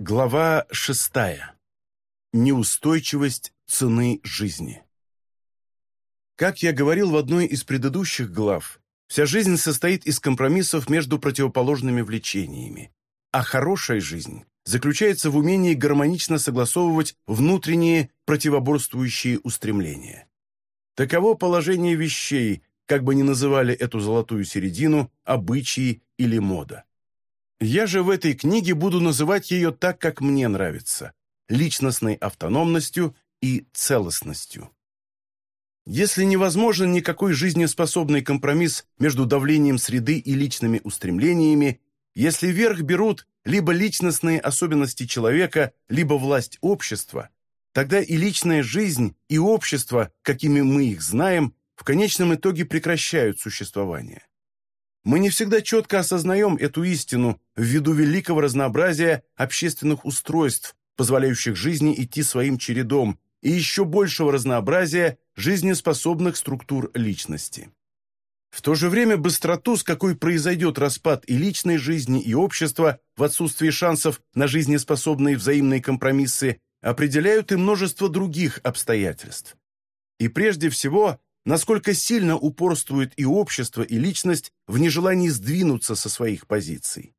Глава шестая. Неустойчивость цены жизни. Как я говорил в одной из предыдущих глав, вся жизнь состоит из компромиссов между противоположными влечениями, а хорошая жизнь заключается в умении гармонично согласовывать внутренние противоборствующие устремления. Таково положение вещей, как бы ни называли эту золотую середину, обычаи или мода. Я же в этой книге буду называть ее так, как мне нравится – личностной автономностью и целостностью. Если невозможен никакой жизнеспособный компромисс между давлением среды и личными устремлениями, если верх берут либо личностные особенности человека, либо власть общества, тогда и личная жизнь, и общество, какими мы их знаем, в конечном итоге прекращают существование. Мы не всегда четко осознаем эту истину ввиду великого разнообразия общественных устройств, позволяющих жизни идти своим чередом, и еще большего разнообразия жизнеспособных структур личности. В то же время быстроту, с какой произойдет распад и личной жизни, и общества, в отсутствии шансов на жизнеспособные взаимные компромиссы, определяют и множество других обстоятельств. И прежде всего, насколько сильно упорствует и общество, и личность в нежелании сдвинуться со своих позиций.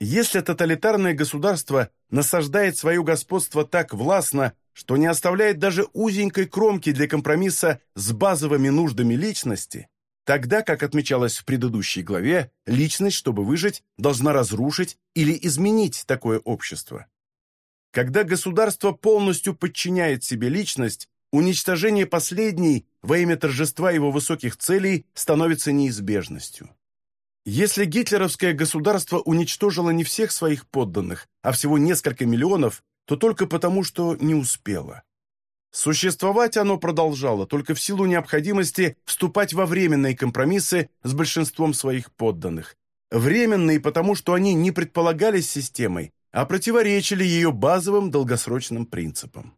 Если тоталитарное государство насаждает свое господство так властно, что не оставляет даже узенькой кромки для компромисса с базовыми нуждами личности, тогда, как отмечалось в предыдущей главе, личность, чтобы выжить, должна разрушить или изменить такое общество. Когда государство полностью подчиняет себе личность, уничтожение последней во имя торжества его высоких целей становится неизбежностью. Если гитлеровское государство уничтожило не всех своих подданных, а всего несколько миллионов, то только потому, что не успело. Существовать оно продолжало только в силу необходимости вступать во временные компромиссы с большинством своих подданных. Временные потому, что они не предполагались системой, а противоречили ее базовым долгосрочным принципам.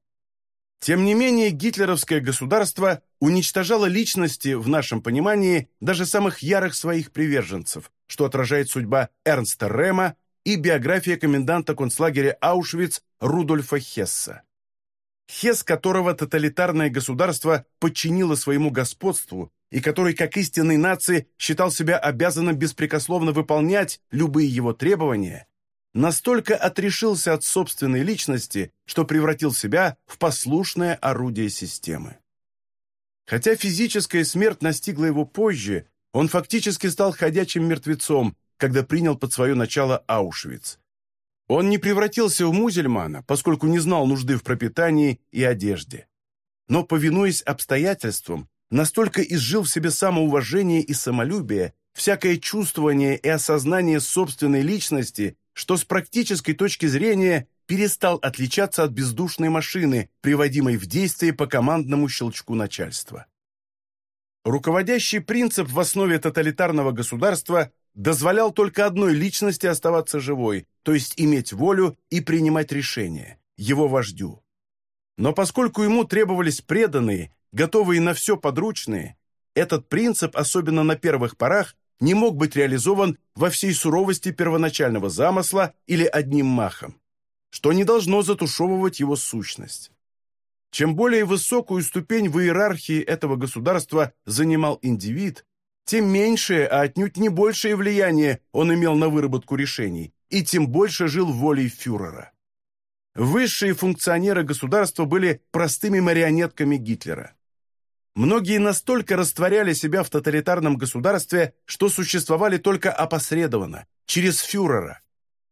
Тем не менее, гитлеровское государство уничтожало личности, в нашем понимании, даже самых ярых своих приверженцев, что отражает судьба Эрнста Рема и биография коменданта концлагеря Аушвиц Рудольфа Хесса. Хесс, которого тоталитарное государство подчинило своему господству и который, как истинный нации, считал себя обязанным беспрекословно выполнять любые его требования, настолько отрешился от собственной личности, что превратил себя в послушное орудие системы. Хотя физическая смерть настигла его позже, он фактически стал ходячим мертвецом, когда принял под свое начало Аушвиц. Он не превратился в музельмана, поскольку не знал нужды в пропитании и одежде. Но, повинуясь обстоятельствам, настолько изжил в себе самоуважение и самолюбие, всякое чувствование и осознание собственной личности, что с практической точки зрения перестал отличаться от бездушной машины, приводимой в действие по командному щелчку начальства. Руководящий принцип в основе тоталитарного государства дозволял только одной личности оставаться живой, то есть иметь волю и принимать решения, его вождю. Но поскольку ему требовались преданные, готовые на все подручные, этот принцип, особенно на первых порах, не мог быть реализован во всей суровости первоначального замысла или одним махом, что не должно затушевывать его сущность. Чем более высокую ступень в иерархии этого государства занимал индивид, тем меньшее, а отнюдь не большее влияние он имел на выработку решений, и тем больше жил волей фюрера. Высшие функционеры государства были простыми марионетками Гитлера. Многие настолько растворяли себя в тоталитарном государстве, что существовали только опосредованно, через фюрера.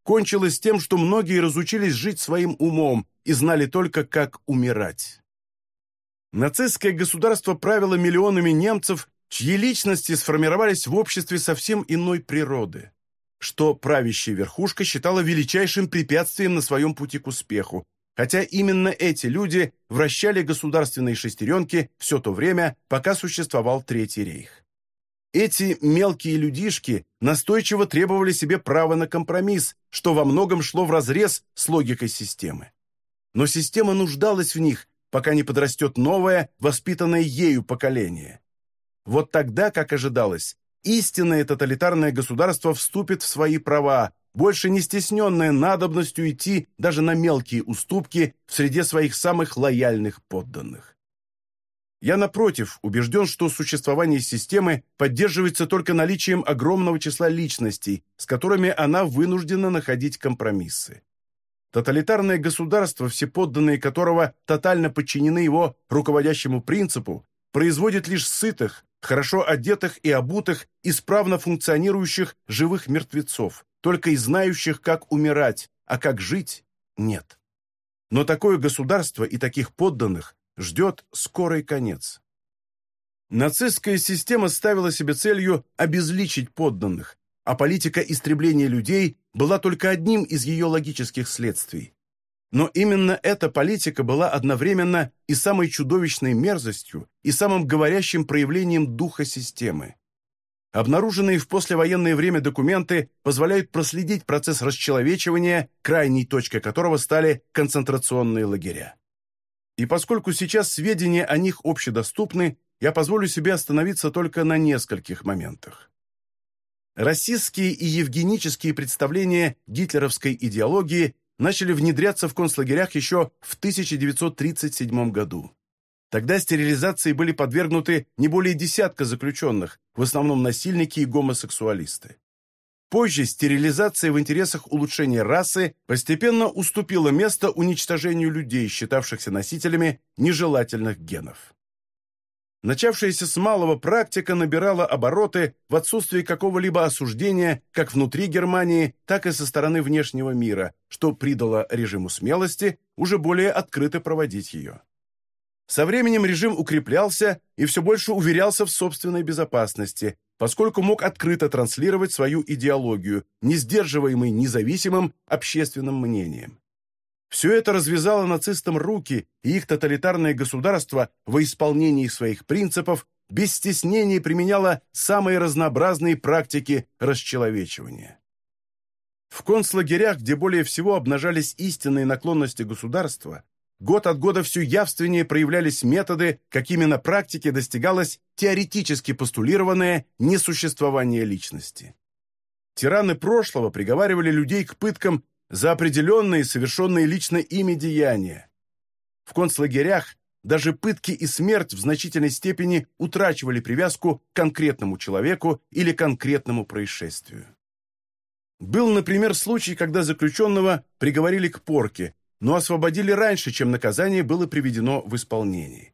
Кончилось тем, что многие разучились жить своим умом и знали только, как умирать. Нацистское государство правило миллионами немцев, чьи личности сформировались в обществе совсем иной природы, что правящая верхушка считала величайшим препятствием на своем пути к успеху, хотя именно эти люди вращали государственные шестеренки все то время, пока существовал Третий рейх. Эти мелкие людишки настойчиво требовали себе права на компромисс, что во многом шло вразрез с логикой системы. Но система нуждалась в них, пока не подрастет новое, воспитанное ею поколение. Вот тогда, как ожидалось, истинное тоталитарное государство вступит в свои права, больше не стесненная надобностью идти даже на мелкие уступки в среде своих самых лояльных подданных. Я, напротив, убежден, что существование системы поддерживается только наличием огромного числа личностей, с которыми она вынуждена находить компромиссы. Тоталитарное государство, все подданные которого тотально подчинены его руководящему принципу, производит лишь сытых, хорошо одетых и обутых, исправно функционирующих живых мертвецов, только и знающих, как умирать, а как жить – нет. Но такое государство и таких подданных ждет скорый конец. Нацистская система ставила себе целью обезличить подданных, а политика истребления людей была только одним из ее логических следствий. Но именно эта политика была одновременно и самой чудовищной мерзостью, и самым говорящим проявлением духа системы. Обнаруженные в послевоенное время документы позволяют проследить процесс расчеловечивания, крайней точкой которого стали концентрационные лагеря. И поскольку сейчас сведения о них общедоступны, я позволю себе остановиться только на нескольких моментах. Расистские и евгенические представления гитлеровской идеологии начали внедряться в концлагерях еще в 1937 году. Тогда стерилизации были подвергнуты не более десятка заключенных, в основном насильники и гомосексуалисты. Позже стерилизация в интересах улучшения расы постепенно уступила место уничтожению людей, считавшихся носителями нежелательных генов. Начавшаяся с малого практика набирала обороты в отсутствии какого-либо осуждения как внутри Германии, так и со стороны внешнего мира, что придало режиму смелости уже более открыто проводить ее. Со временем режим укреплялся и все больше уверялся в собственной безопасности, поскольку мог открыто транслировать свою идеологию, не сдерживаемый независимым общественным мнением. Все это развязало нацистам руки, и их тоталитарное государство во исполнении своих принципов без стеснения применяло самые разнообразные практики расчеловечивания. В концлагерях, где более всего обнажались истинные наклонности государства, год от года все явственнее проявлялись методы, какими на практике достигалось теоретически постулированное несуществование личности. Тираны прошлого приговаривали людей к пыткам за определенные, совершенные лично ими деяния. В концлагерях даже пытки и смерть в значительной степени утрачивали привязку к конкретному человеку или конкретному происшествию. Был, например, случай, когда заключенного приговорили к порке, но освободили раньше, чем наказание было приведено в исполнение.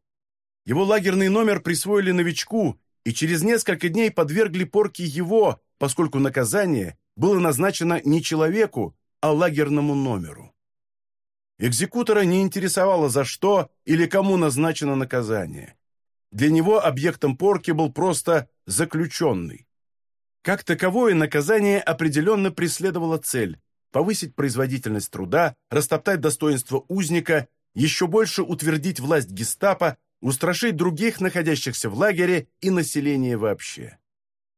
Его лагерный номер присвоили новичку и через несколько дней подвергли порке его, поскольку наказание было назначено не человеку, а лагерному номеру. Экзекутора не интересовало, за что или кому назначено наказание. Для него объектом порки был просто заключенный. Как таковое наказание определенно преследовало цель – повысить производительность труда, растоптать достоинство узника, еще больше утвердить власть гестапо, устрашить других, находящихся в лагере и население вообще.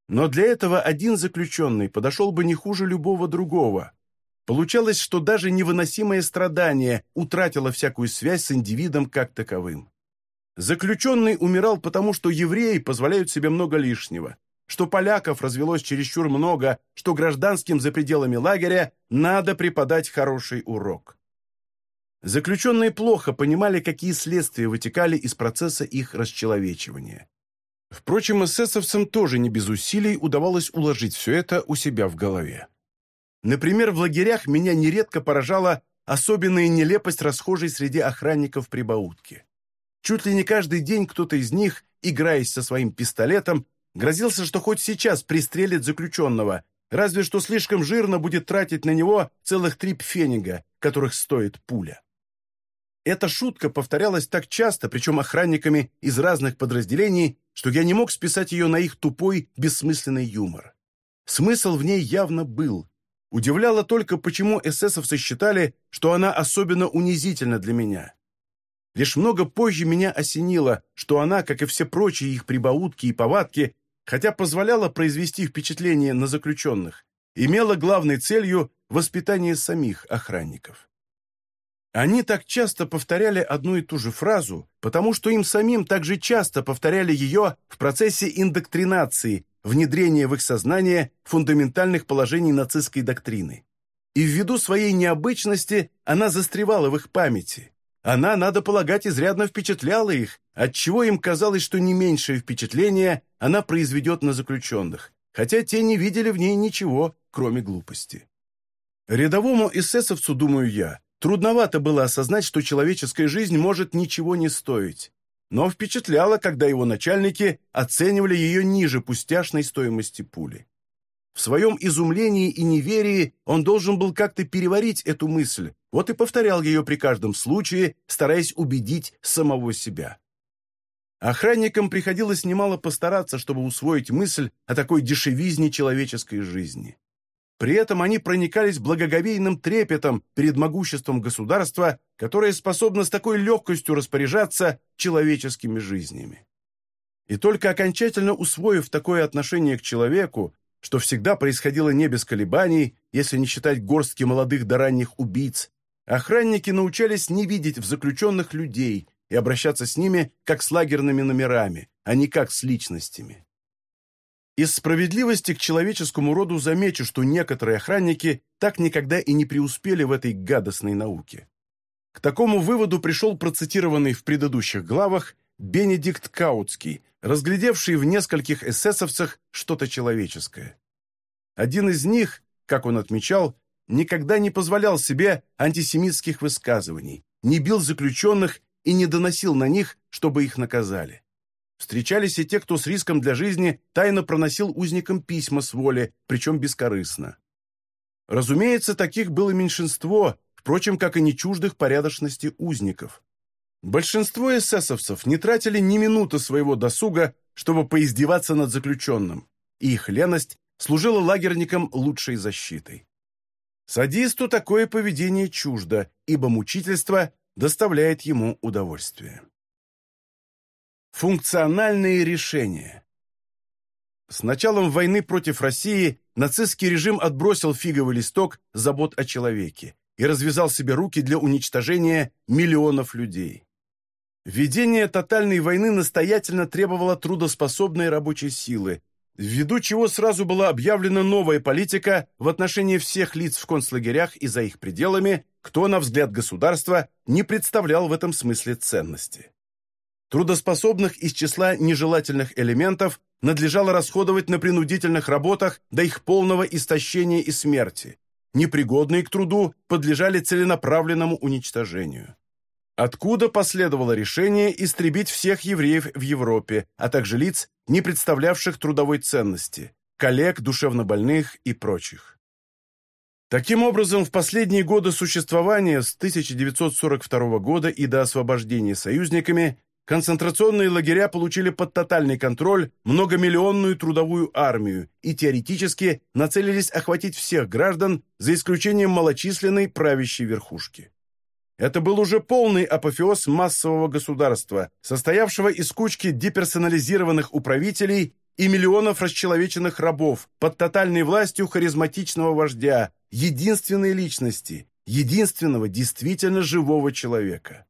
Но для этого один заключенный подошел бы не хуже любого другого – Получалось, что даже невыносимое страдание утратило всякую связь с индивидом как таковым. Заключенный умирал потому, что евреи позволяют себе много лишнего, что поляков развелось чересчур много, что гражданским за пределами лагеря надо преподать хороший урок. Заключенные плохо понимали, какие следствия вытекали из процесса их расчеловечивания. Впрочем, эсэсовцам тоже не без усилий удавалось уложить все это у себя в голове. Например, в лагерях меня нередко поражала особенная нелепость расхожей среди охранников прибаутки. Чуть ли не каждый день кто-то из них, играясь со своим пистолетом, грозился, что хоть сейчас пристрелит заключенного, разве что слишком жирно будет тратить на него целых три пфенига, которых стоит пуля. Эта шутка повторялась так часто, причем охранниками из разных подразделений, что я не мог списать ее на их тупой, бессмысленный юмор. Смысл в ней явно был, Удивляло только, почему эсэсовцы считали, что она особенно унизительна для меня. Лишь много позже меня осенило, что она, как и все прочие их прибаутки и повадки, хотя позволяла произвести впечатление на заключенных, имела главной целью воспитание самих охранников. Они так часто повторяли одну и ту же фразу, потому что им самим так же часто повторяли ее в процессе индоктринации, внедрение в их сознание фундаментальных положений нацистской доктрины. и ввиду своей необычности она застревала в их памяти. Она, надо полагать, изрядно впечатляла их, отчего им казалось, что не меньшее впечатление она произведет на заключенных, хотя те не видели в ней ничего, кроме глупости. Рядовому эсэсовцу, думаю я, трудновато было осознать, что человеческая жизнь может ничего не стоить, но впечатляло, когда его начальники оценивали ее ниже пустяшной стоимости пули. В своем изумлении и неверии он должен был как-то переварить эту мысль, вот и повторял ее при каждом случае, стараясь убедить самого себя. Охранникам приходилось немало постараться, чтобы усвоить мысль о такой дешевизне человеческой жизни. При этом они проникались благоговейным трепетом перед могуществом государства, которое способно с такой легкостью распоряжаться человеческими жизнями. И только окончательно усвоив такое отношение к человеку, что всегда происходило не без колебаний, если не считать горстки молодых до ранних убийц, охранники научались не видеть в заключенных людей и обращаться с ними как с лагерными номерами, а не как с личностями. Из справедливости к человеческому роду замечу, что некоторые охранники так никогда и не преуспели в этой гадостной науке. К такому выводу пришел процитированный в предыдущих главах Бенедикт Каутский, разглядевший в нескольких эсэсовцах что-то человеческое. Один из них, как он отмечал, никогда не позволял себе антисемитских высказываний, не бил заключенных и не доносил на них, чтобы их наказали. Встречались и те, кто с риском для жизни тайно проносил узникам письма с воли, причем бескорыстно. Разумеется, таких было меньшинство, впрочем, как и не чуждых порядочности узников. Большинство эсэсовцев не тратили ни минуты своего досуга, чтобы поиздеваться над заключенным, и их леность служила лагерникам лучшей защитой. Садисту такое поведение чуждо, ибо мучительство доставляет ему удовольствие. Функциональные решения С началом войны против России нацистский режим отбросил фиговый листок забот о человеке и развязал себе руки для уничтожения миллионов людей. Ведение тотальной войны настоятельно требовало трудоспособной рабочей силы, ввиду чего сразу была объявлена новая политика в отношении всех лиц в концлагерях и за их пределами, кто, на взгляд государства, не представлял в этом смысле ценности. Трудоспособных из числа нежелательных элементов надлежало расходовать на принудительных работах до их полного истощения и смерти. Непригодные к труду подлежали целенаправленному уничтожению откуда последовало решение истребить всех евреев в Европе, а также лиц, не представлявших трудовой ценности, коллег, душевнобольных и прочих. Таким образом, в последние годы существования с 1942 года и до освобождения союзниками концентрационные лагеря получили под тотальный контроль многомиллионную трудовую армию и теоретически нацелились охватить всех граждан за исключением малочисленной правящей верхушки. Это был уже полный апофеоз массового государства, состоявшего из кучки деперсонализированных управителей и миллионов расчеловеченных рабов под тотальной властью харизматичного вождя, единственной личности, единственного действительно живого человека.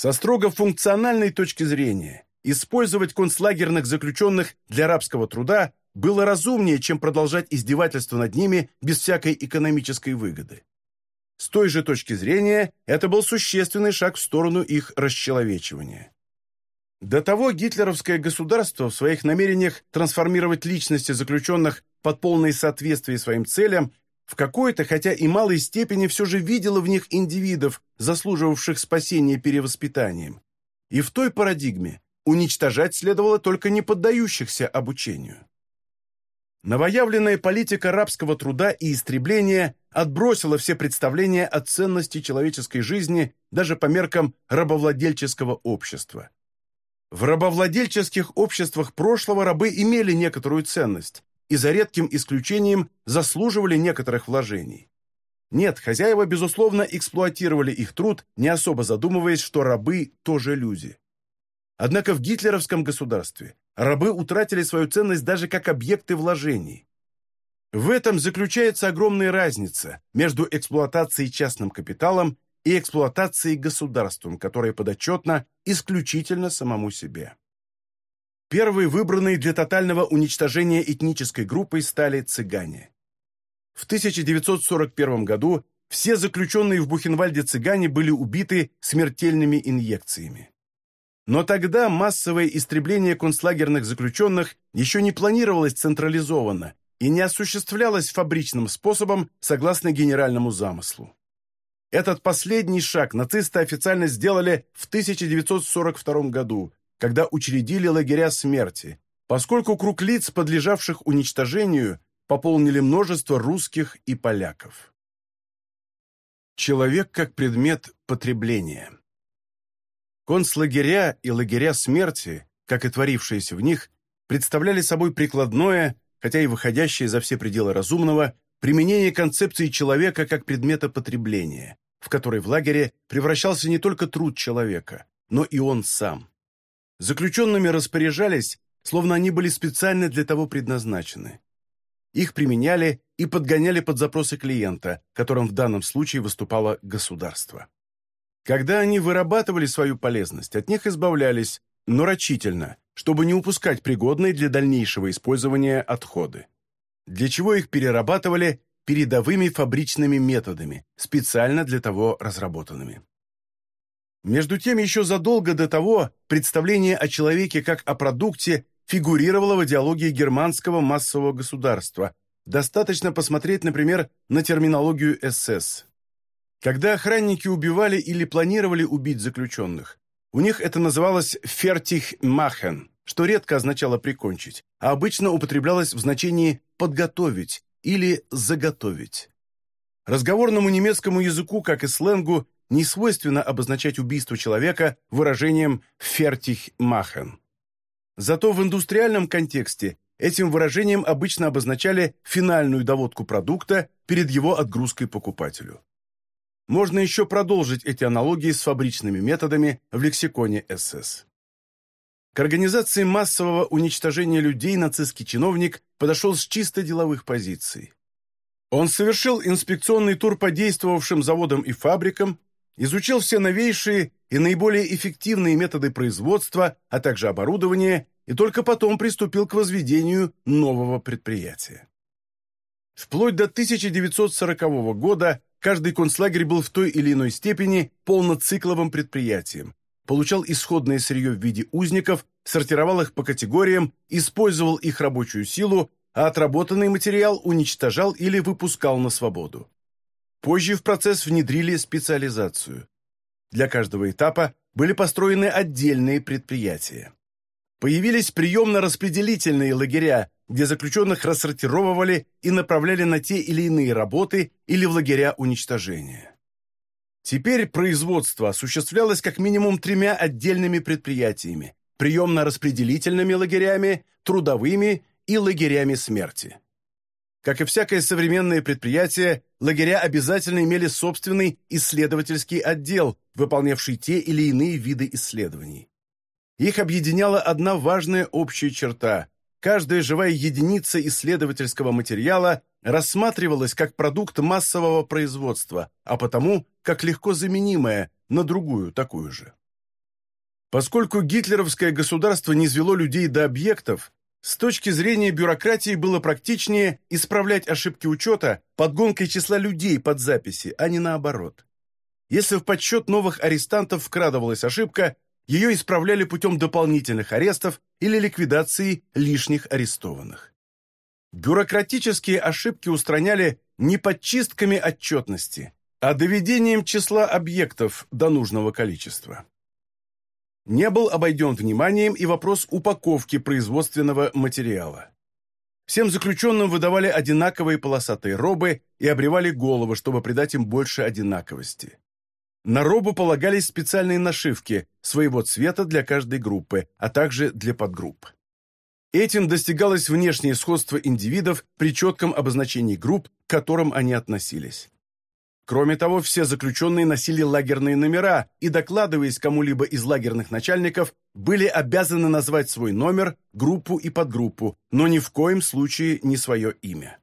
Со строго функциональной точки зрения, использовать концлагерных заключенных для рабского труда было разумнее, чем продолжать издевательство над ними без всякой экономической выгоды. С той же точки зрения, это был существенный шаг в сторону их расчеловечивания. До того гитлеровское государство в своих намерениях трансформировать личности заключенных под полное соответствие своим целям в какой-то, хотя и малой степени, все же видело в них индивидов, заслуживавших спасения перевоспитанием. И в той парадигме уничтожать следовало только не поддающихся обучению. Новоявленная политика рабского труда и истребления отбросила все представления о ценности человеческой жизни даже по меркам рабовладельческого общества. В рабовладельческих обществах прошлого рабы имели некоторую ценность и за редким исключением заслуживали некоторых вложений. Нет, хозяева, безусловно, эксплуатировали их труд, не особо задумываясь, что рабы тоже люди. Однако в гитлеровском государстве рабы утратили свою ценность даже как объекты вложений. В этом заключается огромная разница между эксплуатацией частным капиталом и эксплуатацией государством, которое подотчетно исключительно самому себе. Первые выбранные для тотального уничтожения этнической группой стали цыгане. в 1941 году все заключенные в Бухенвальде цыгане были убиты смертельными инъекциями. Но тогда массовое истребление концлагерных заключенных еще не планировалось централизованно и не осуществлялось фабричным способом согласно генеральному замыслу. Этот последний шаг нацисты официально сделали в 1942 году, когда учредили лагеря смерти, поскольку круг лиц, подлежавших уничтожению, пополнили множество русских и поляков. Человек как предмет потребления. Концлагеря и лагеря смерти, как и творившиеся в них, представляли собой прикладное, хотя и выходящее за все пределы разумного, применение концепции человека как предмета потребления, в который в лагере превращался не только труд человека, но и он сам. Заключенными распоряжались, словно они были специально для того предназначены. Их применяли и подгоняли под запросы клиента, которым в данном случае выступало государство. Когда они вырабатывали свою полезность, от них избавлялись, но рачительно, чтобы не упускать пригодные для дальнейшего использования отходы. Для чего их перерабатывали передовыми фабричными методами, специально для того разработанными. Между тем, еще задолго до того представление о человеке как о продукте фигурировало в идеологии германского массового государства. Достаточно посмотреть, например, на терминологию СС. Когда охранники убивали или планировали убить заключенных, у них это называлось «фертих махен», что редко означало «прикончить», а обычно употреблялось в значении «подготовить» или «заготовить». Разговорному немецкому языку, как и сленгу, не свойственно обозначать убийство человека выражением «фертих махен». Зато в индустриальном контексте этим выражением обычно обозначали финальную доводку продукта перед его отгрузкой покупателю. Можно еще продолжить эти аналогии с фабричными методами в лексиконе СС. К организации массового уничтожения людей нацистский чиновник подошел с чисто деловых позиций. Он совершил инспекционный тур по действовавшим заводам и фабрикам, изучил все новейшие и наиболее эффективные методы производства, а также оборудование, и только потом приступил к возведению нового предприятия. Вплоть до 1940 года Каждый концлагерь был в той или иной степени полноцикловым предприятием, получал исходное сырье в виде узников, сортировал их по категориям, использовал их рабочую силу, а отработанный материал уничтожал или выпускал на свободу. Позже в процесс внедрили специализацию. Для каждого этапа были построены отдельные предприятия. Появились приемно-распределительные лагеря, где заключенных рассортировывали и направляли на те или иные работы или в лагеря уничтожения. Теперь производство осуществлялось как минимум тремя отдельными предприятиями – приемно-распределительными лагерями, трудовыми и лагерями смерти. Как и всякое современное предприятие, лагеря обязательно имели собственный исследовательский отдел, выполнявший те или иные виды исследований. Их объединяла одна важная общая черта каждая живая единица исследовательского материала рассматривалась как продукт массового производства, а потому как легко заменимая на другую такую же. Поскольку гитлеровское государство не звело людей до объектов, с точки зрения бюрократии было практичнее исправлять ошибки учета подгонкой числа людей под записи, а не наоборот. Если в подсчет новых арестантов вкрадывалась ошибка, ее исправляли путем дополнительных арестов или ликвидации лишних арестованных. Бюрократические ошибки устраняли не подчистками отчетности, а доведением числа объектов до нужного количества. Не был обойден вниманием и вопрос упаковки производственного материала. Всем заключенным выдавали одинаковые полосатые робы и обревали головы, чтобы придать им больше одинаковости. На робу полагались специальные нашивки своего цвета для каждой группы, а также для подгрупп. Этим достигалось внешнее сходство индивидов при четком обозначении групп, к которым они относились. Кроме того, все заключенные носили лагерные номера и, докладываясь кому-либо из лагерных начальников, были обязаны назвать свой номер, группу и подгруппу, но ни в коем случае не свое имя.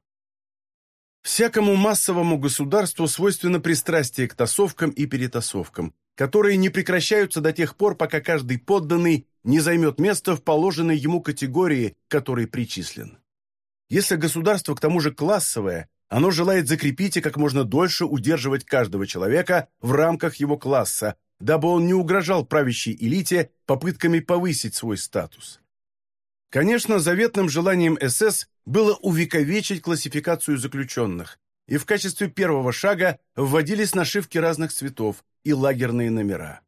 Всякому массовому государству свойственно пристрастие к тасовкам и перетасовкам, которые не прекращаются до тех пор, пока каждый подданный не займет место в положенной ему категории, которой причислен. Если государство к тому же классовое, Оно желает закрепить и как можно дольше удерживать каждого человека в рамках его класса, дабы он не угрожал правящей элите попытками повысить свой статус. Конечно, заветным желанием СС было увековечить классификацию заключенных, и в качестве первого шага вводились нашивки разных цветов и лагерные номера.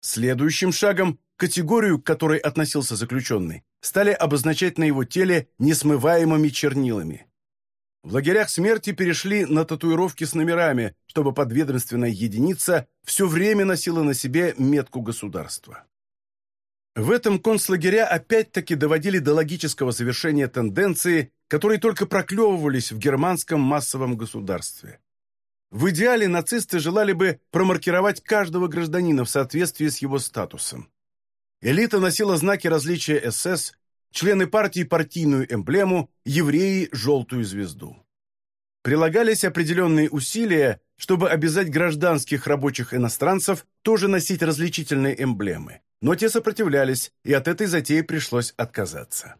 Следующим шагом категорию, к которой относился заключенный, стали обозначать на его теле несмываемыми чернилами. В лагерях смерти перешли на татуировки с номерами, чтобы подведомственная единица все время носила на себе метку государства. В этом концлагеря опять-таки доводили до логического завершения тенденции, которые только проклевывались в германском массовом государстве. В идеале нацисты желали бы промаркировать каждого гражданина в соответствии с его статусом. Элита носила знаки различия СС, члены партии партийную эмблему, евреи – желтую звезду. Прилагались определенные усилия, чтобы обязать гражданских рабочих иностранцев тоже носить различительные эмблемы, но те сопротивлялись, и от этой затеи пришлось отказаться.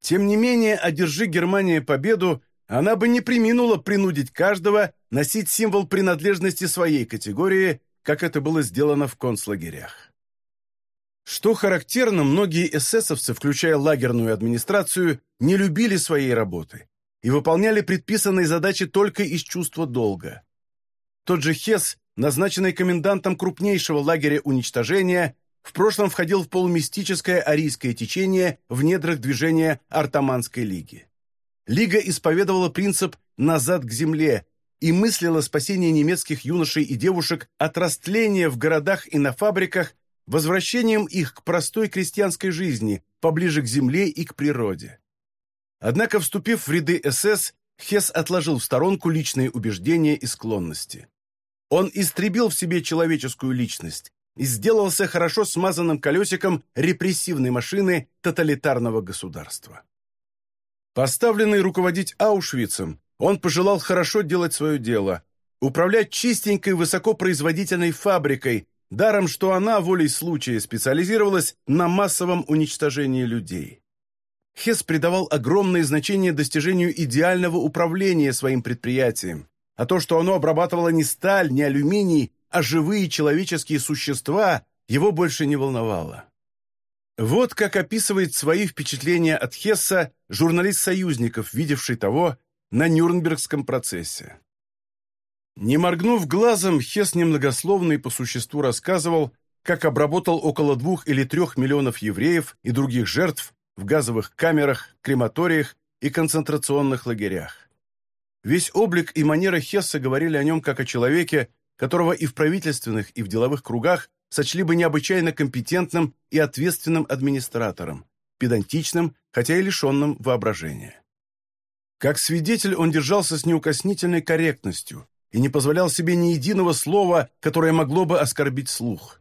Тем не менее, одержи Германия победу, она бы не приминула принудить каждого носить символ принадлежности своей категории, как это было сделано в концлагерях. Что характерно, многие эсэсовцы, включая лагерную администрацию, не любили своей работы и выполняли предписанные задачи только из чувства долга. Тот же Хес, назначенный комендантом крупнейшего лагеря уничтожения, в прошлом входил в полумистическое арийское течение в недрах движения Артаманской лиги. Лига исповедовала принцип «назад к земле» и мыслила спасение немецких юношей и девушек от растления в городах и на фабриках возвращением их к простой крестьянской жизни, поближе к земле и к природе. Однако, вступив в ряды СС, Хесс отложил в сторонку личные убеждения и склонности. Он истребил в себе человеческую личность и сделался хорошо смазанным колесиком репрессивной машины тоталитарного государства. Поставленный руководить Аушвицем, он пожелал хорошо делать свое дело, управлять чистенькой высокопроизводительной фабрикой, даром что она волей случая специализировалась на массовом уничтожении людей. Хесс придавал огромное значение достижению идеального управления своим предприятием, а то, что оно обрабатывало не сталь, не алюминий, а живые человеческие существа, его больше не волновало. Вот как описывает свои впечатления от Хесса журналист союзников, видевший того на Нюрнбергском процессе. Не моргнув глазом, Хес немногословно и по существу рассказывал, как обработал около двух или трех миллионов евреев и других жертв в газовых камерах, крематориях и концентрационных лагерях. Весь облик и манера Хесса говорили о нем как о человеке, которого и в правительственных, и в деловых кругах сочли бы необычайно компетентным и ответственным администратором, педантичным, хотя и лишенным воображения. Как свидетель он держался с неукоснительной корректностью, и не позволял себе ни единого слова, которое могло бы оскорбить слух.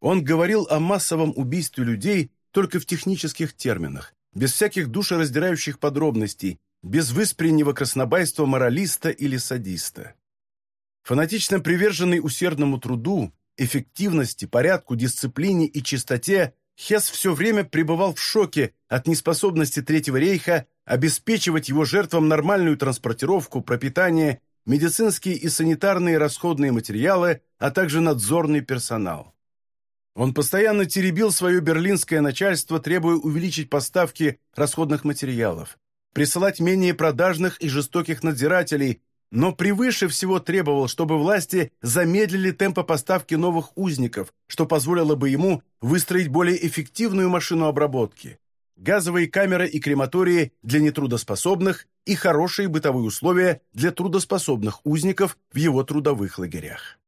Он говорил о массовом убийстве людей только в технических терминах, без всяких душераздирающих подробностей, без выспреннего краснобайства моралиста или садиста. Фанатично приверженный усердному труду, эффективности, порядку, дисциплине и чистоте, Хесс все время пребывал в шоке от неспособности Третьего рейха обеспечивать его жертвам нормальную транспортировку, пропитание медицинские и санитарные расходные материалы, а также надзорный персонал. Он постоянно теребил свое берлинское начальство, требуя увеличить поставки расходных материалов, присылать менее продажных и жестоких надзирателей, но превыше всего требовал, чтобы власти замедлили темпы поставки новых узников, что позволило бы ему выстроить более эффективную машину обработки газовые камеры и крематории для нетрудоспособных и хорошие бытовые условия для трудоспособных узников в его трудовых лагерях.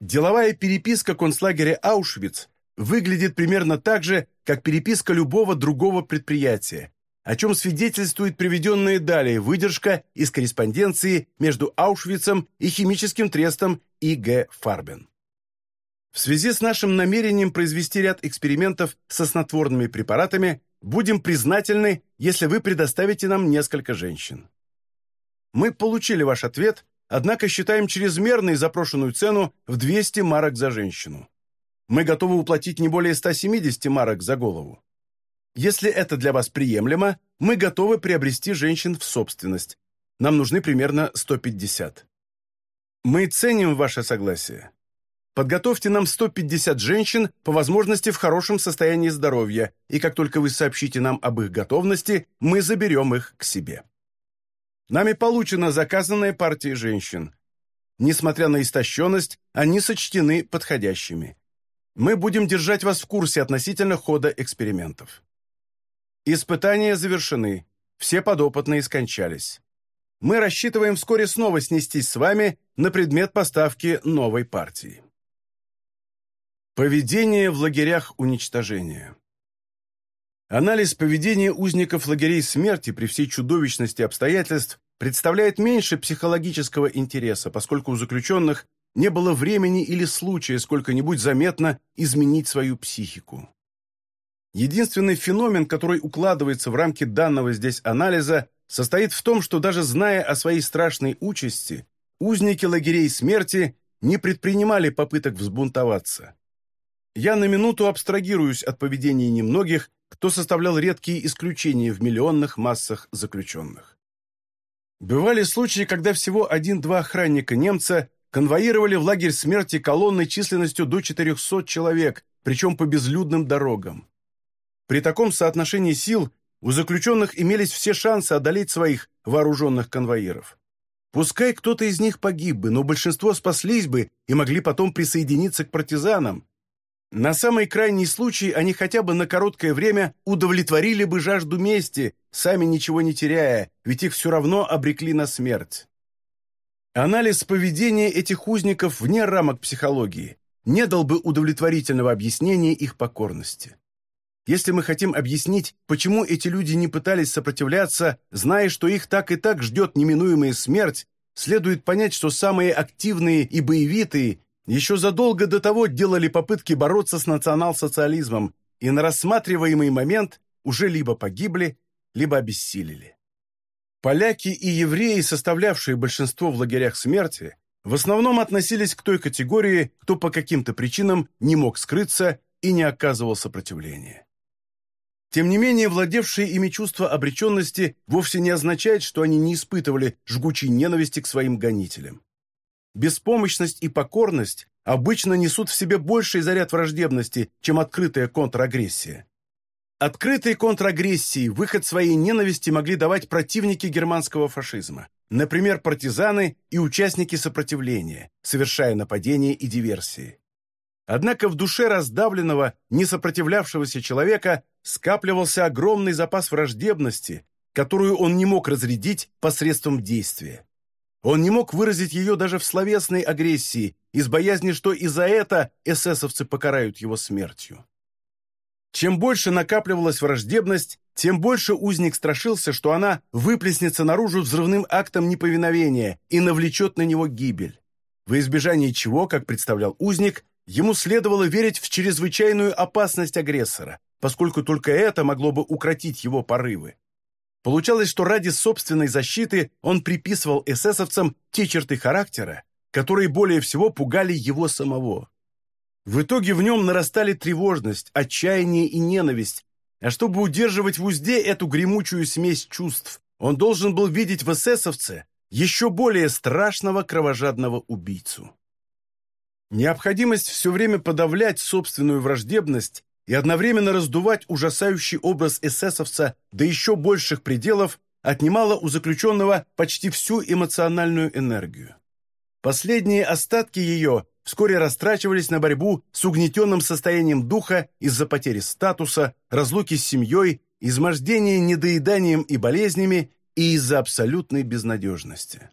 Деловая переписка концлагеря Аушвиц выглядит примерно так же, как переписка любого другого предприятия, о чем свидетельствует приведенная далее выдержка из корреспонденции между Аушвицем и химическим трестом И.Г. Фарбен. В связи с нашим намерением произвести ряд экспериментов со снотворными препаратами, будем признательны, если вы предоставите нам несколько женщин. Мы получили ваш ответ, однако считаем чрезмерной запрошенную цену в 200 марок за женщину. Мы готовы уплатить не более 170 марок за голову. Если это для вас приемлемо, мы готовы приобрести женщин в собственность. нам нужны примерно 150. Мы ценим ваше согласие. Подготовьте нам 150 женщин, по возможности в хорошем состоянии здоровья, и как только вы сообщите нам об их готовности, мы заберем их к себе. Нами получена заказанная партия женщин. Несмотря на истощенность, они сочтены подходящими. Мы будем держать вас в курсе относительно хода экспериментов. Испытания завершены. Все подопытные скончались. Мы рассчитываем вскоре снова снестись с вами на предмет поставки новой партии. Поведение в лагерях уничтожения. Анализ поведения узников лагерей смерти при всей чудовищности обстоятельств представляет меньше психологического интереса, поскольку у заключенных не было времени или случая сколько-нибудь заметно изменить свою психику. Единственный феномен, который укладывается в рамки данного здесь анализа, состоит в том, что даже зная о своей страшной участи, узники лагерей смерти не предпринимали попыток взбунтоваться я на минуту абстрагируюсь от поведения немногих, кто составлял редкие исключения в миллионных массах заключенных. Бывали случаи, когда всего один-два охранника немца конвоировали в лагерь смерти колонны численностью до 400 человек, причем по безлюдным дорогам. При таком соотношении сил у заключенных имелись все шансы одолеть своих вооруженных конвоиров. Пускай кто-то из них погиб бы, но большинство спаслись бы и могли потом присоединиться к партизанам, на самый крайний случай они хотя бы на короткое время удовлетворили бы жажду мести, сами ничего не теряя, ведь их все равно обрекли на смерть. Анализ поведения этих узников вне рамок психологии не дал бы удовлетворительного объяснения их покорности. Если мы хотим объяснить, почему эти люди не пытались сопротивляться, зная, что их так и так ждет неминуемая смерть, следует понять, что самые активные и боевитые еще задолго до того делали попытки бороться с национал-социализмом и на рассматриваемый момент уже либо погибли, либо обессилели. Поляки и евреи, составлявшие большинство в лагерях смерти, в основном относились к той категории, кто по каким-то причинам не мог скрыться и не оказывал сопротивления. Тем не менее, владевшие ими чувство обреченности вовсе не означает, что они не испытывали жгучей ненависти к своим гонителям беспомощность и покорность обычно несут в себе больший заряд враждебности, чем открытая контрагрессия. Открытой контрагрессии выход своей ненависти могли давать противники германского фашизма, например, партизаны и участники сопротивления, совершая нападения и диверсии. Однако в душе раздавленного, не сопротивлявшегося человека скапливался огромный запас враждебности, которую он не мог разрядить посредством действия. Он не мог выразить ее даже в словесной агрессии, из боязни, что и за это эсэсовцы покарают его смертью. Чем больше накапливалась враждебность, тем больше узник страшился, что она выплеснется наружу взрывным актом неповиновения и навлечет на него гибель. В избежание чего, как представлял узник, ему следовало верить в чрезвычайную опасность агрессора, поскольку только это могло бы укротить его порывы. Получалось, что ради собственной защиты он приписывал эсэсовцам те черты характера, которые более всего пугали его самого. В итоге в нем нарастали тревожность, отчаяние и ненависть, а чтобы удерживать в узде эту гремучую смесь чувств, он должен был видеть в эсэсовце еще более страшного кровожадного убийцу. Необходимость все время подавлять собственную враждебность и одновременно раздувать ужасающий образ эсэсовца до еще больших пределов отнимало у заключенного почти всю эмоциональную энергию. Последние остатки ее вскоре растрачивались на борьбу с угнетенным состоянием духа из-за потери статуса, разлуки с семьей, измождения недоеданием и болезнями и из-за абсолютной безнадежности.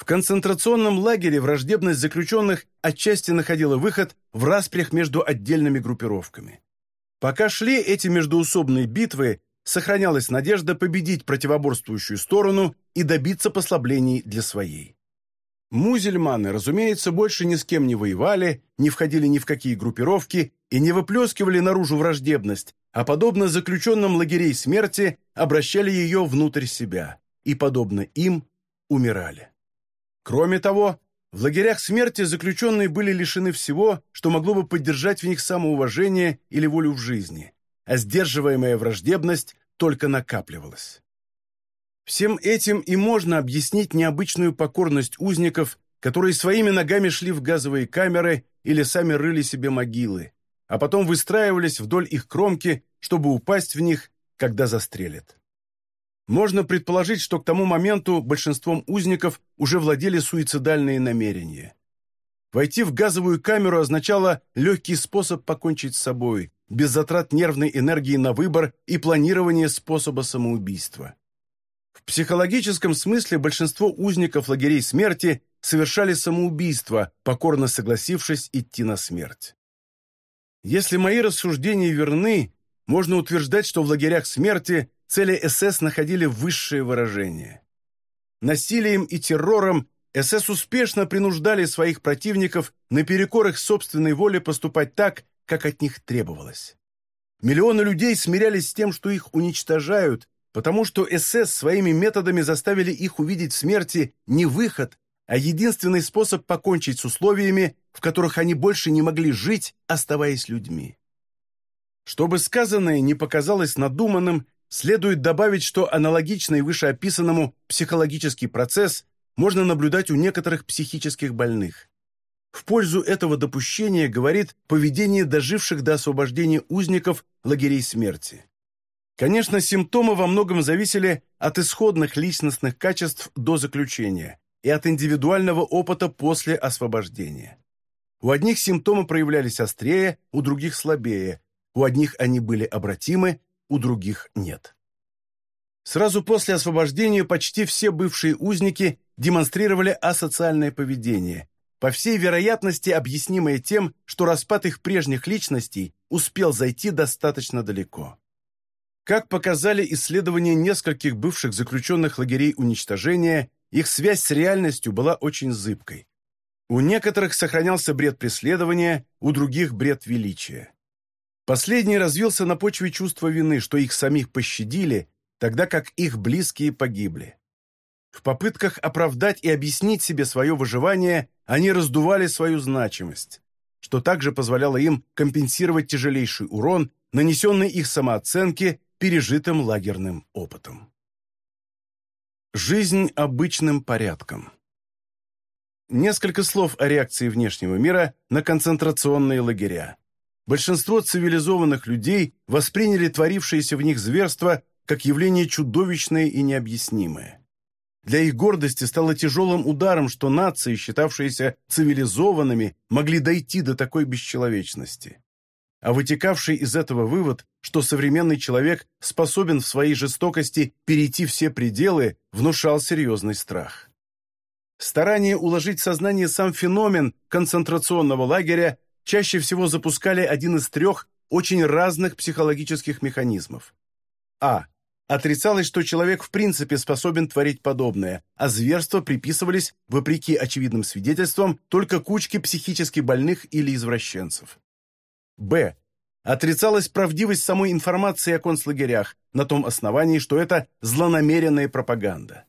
В концентрационном лагере враждебность заключенных отчасти находила выход в распрях между отдельными группировками. Пока шли эти междоусобные битвы, сохранялась надежда победить противоборствующую сторону и добиться послаблений для своей. Музельманы, разумеется, больше ни с кем не воевали, не входили ни в какие группировки и не выплескивали наружу враждебность, а, подобно заключенным лагерей смерти, обращали ее внутрь себя и, подобно им, умирали. Кроме того, в лагерях смерти заключенные были лишены всего, что могло бы поддержать в них самоуважение или волю в жизни, а сдерживаемая враждебность только накапливалась. Всем этим и можно объяснить необычную покорность узников, которые своими ногами шли в газовые камеры или сами рыли себе могилы, а потом выстраивались вдоль их кромки, чтобы упасть в них, когда застрелят. Можно предположить, что к тому моменту большинством узников уже владели суицидальные намерения. Войти в газовую камеру означало легкий способ покончить с собой, без затрат нервной энергии на выбор и планирование способа самоубийства. В психологическом смысле большинство узников лагерей смерти совершали самоубийство, покорно согласившись идти на смерть. Если мои рассуждения верны, можно утверждать, что в лагерях смерти цели СС находили высшее выражение. Насилием и террором СС успешно принуждали своих противников наперекор их собственной воле поступать так, как от них требовалось. Миллионы людей смирялись с тем, что их уничтожают, потому что СС своими методами заставили их увидеть в смерти не выход, а единственный способ покончить с условиями, в которых они больше не могли жить, оставаясь людьми. Чтобы сказанное не показалось надуманным, следует добавить, что аналогичный вышеописанному психологический процесс можно наблюдать у некоторых психических больных. В пользу этого допущения говорит поведение доживших до освобождения узников лагерей смерти. Конечно, симптомы во многом зависели от исходных личностных качеств до заключения и от индивидуального опыта после освобождения. У одних симптомы проявлялись острее, у других слабее, у одних они были обратимы, у других нет. Сразу после освобождения почти все бывшие узники демонстрировали асоциальное поведение, по всей вероятности объяснимое тем, что распад их прежних личностей успел зайти достаточно далеко. Как показали исследования нескольких бывших заключенных лагерей уничтожения, их связь с реальностью была очень зыбкой. У некоторых сохранялся бред преследования, у других – бред величия. Последний развился на почве чувства вины, что их самих пощадили, тогда как их близкие погибли. В попытках оправдать и объяснить себе свое выживание они раздували свою значимость, что также позволяло им компенсировать тяжелейший урон, нанесенный их самооценке пережитым лагерным опытом. Жизнь обычным порядком. Несколько слов о реакции внешнего мира на концентрационные лагеря. Большинство цивилизованных людей восприняли творившееся в них зверство как явление чудовищное и необъяснимое. Для их гордости стало тяжелым ударом, что нации, считавшиеся цивилизованными, могли дойти до такой бесчеловечности а вытекавший из этого вывод, что современный человек способен в своей жестокости перейти все пределы, внушал серьезный страх. Старание уложить в сознание сам феномен концентрационного лагеря чаще всего запускали один из трех очень разных психологических механизмов. А. Отрицалось, что человек в принципе способен творить подобное, а зверства приписывались, вопреки очевидным свидетельствам, только кучке психически больных или извращенцев. Б. Отрицалась правдивость самой информации о концлагерях на том основании, что это злонамеренная пропаганда.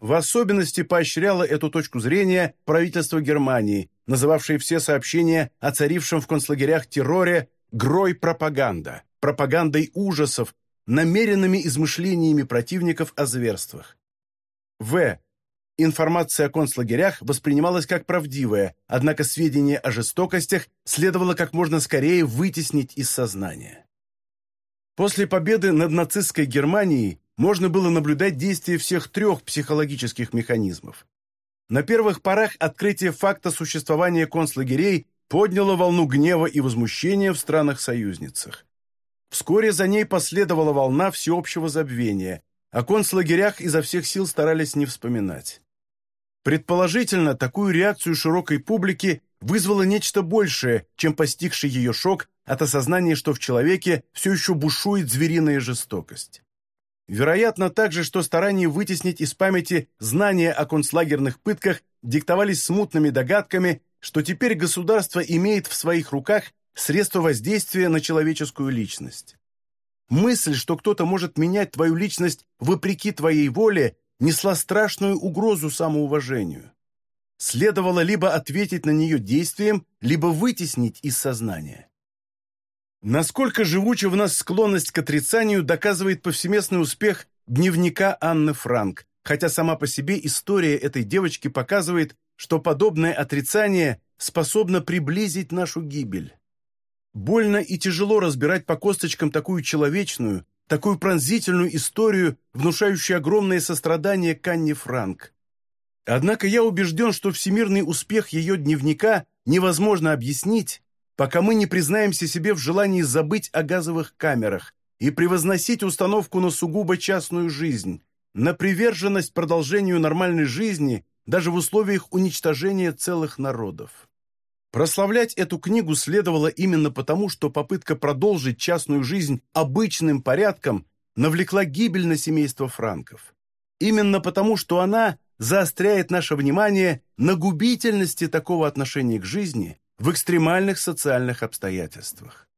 В особенности поощряло эту точку зрения правительство Германии, называвшее все сообщения о царившем в концлагерях терроре «грой пропаганда», пропагандой ужасов, намеренными измышлениями противников о зверствах. В. Информация о концлагерях воспринималась как правдивая, однако сведения о жестокостях следовало как можно скорее вытеснить из сознания. После победы над нацистской Германией можно было наблюдать действие всех трех психологических механизмов. На первых порах открытие факта существования концлагерей подняло волну гнева и возмущения в странах-союзницах. Вскоре за ней последовала волна всеобщего забвения, о концлагерях изо всех сил старались не вспоминать. Предположительно, такую реакцию широкой публики вызвало нечто большее, чем постигший ее шок от осознания, что в человеке все еще бушует звериная жестокость. Вероятно также, что старания вытеснить из памяти знания о концлагерных пытках диктовались смутными догадками, что теперь государство имеет в своих руках средства воздействия на человеческую личность. Мысль, что кто-то может менять твою личность вопреки твоей воле, несла страшную угрозу самоуважению. Следовало либо ответить на нее действием, либо вытеснить из сознания. Насколько живуча в нас склонность к отрицанию доказывает повсеместный успех дневника Анны Франк, хотя сама по себе история этой девочки показывает, что подобное отрицание способно приблизить нашу гибель. Больно и тяжело разбирать по косточкам такую человечную, такую пронзительную историю, внушающую огромное сострадание к Анне Франк. Однако я убежден, что всемирный успех ее дневника невозможно объяснить, пока мы не признаемся себе в желании забыть о газовых камерах и превозносить установку на сугубо частную жизнь, на приверженность продолжению нормальной жизни даже в условиях уничтожения целых народов. Прославлять эту книгу следовало именно потому, что попытка продолжить частную жизнь обычным порядком навлекла гибель на семейство франков. Именно потому, что она заостряет наше внимание на губительности такого отношения к жизни в экстремальных социальных обстоятельствах.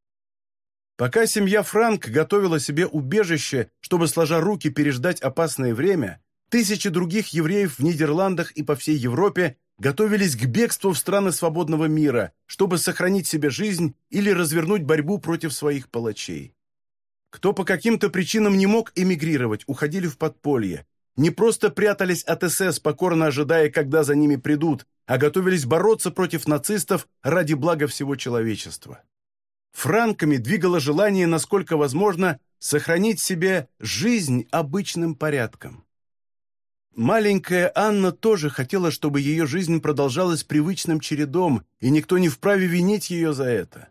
Пока семья Франк готовила себе убежище, чтобы, сложа руки, переждать опасное время, тысячи других евреев в Нидерландах и по всей Европе готовились к бегству в страны свободного мира, чтобы сохранить себе жизнь или развернуть борьбу против своих палачей. Кто по каким-то причинам не мог эмигрировать, уходили в подполье, не просто прятались от СС, покорно ожидая, когда за ними придут, а готовились бороться против нацистов ради блага всего человечества. Франками двигало желание, насколько возможно, сохранить себе жизнь обычным порядком. Маленькая Анна тоже хотела, чтобы ее жизнь продолжалась привычным чередом, и никто не вправе винить ее за это.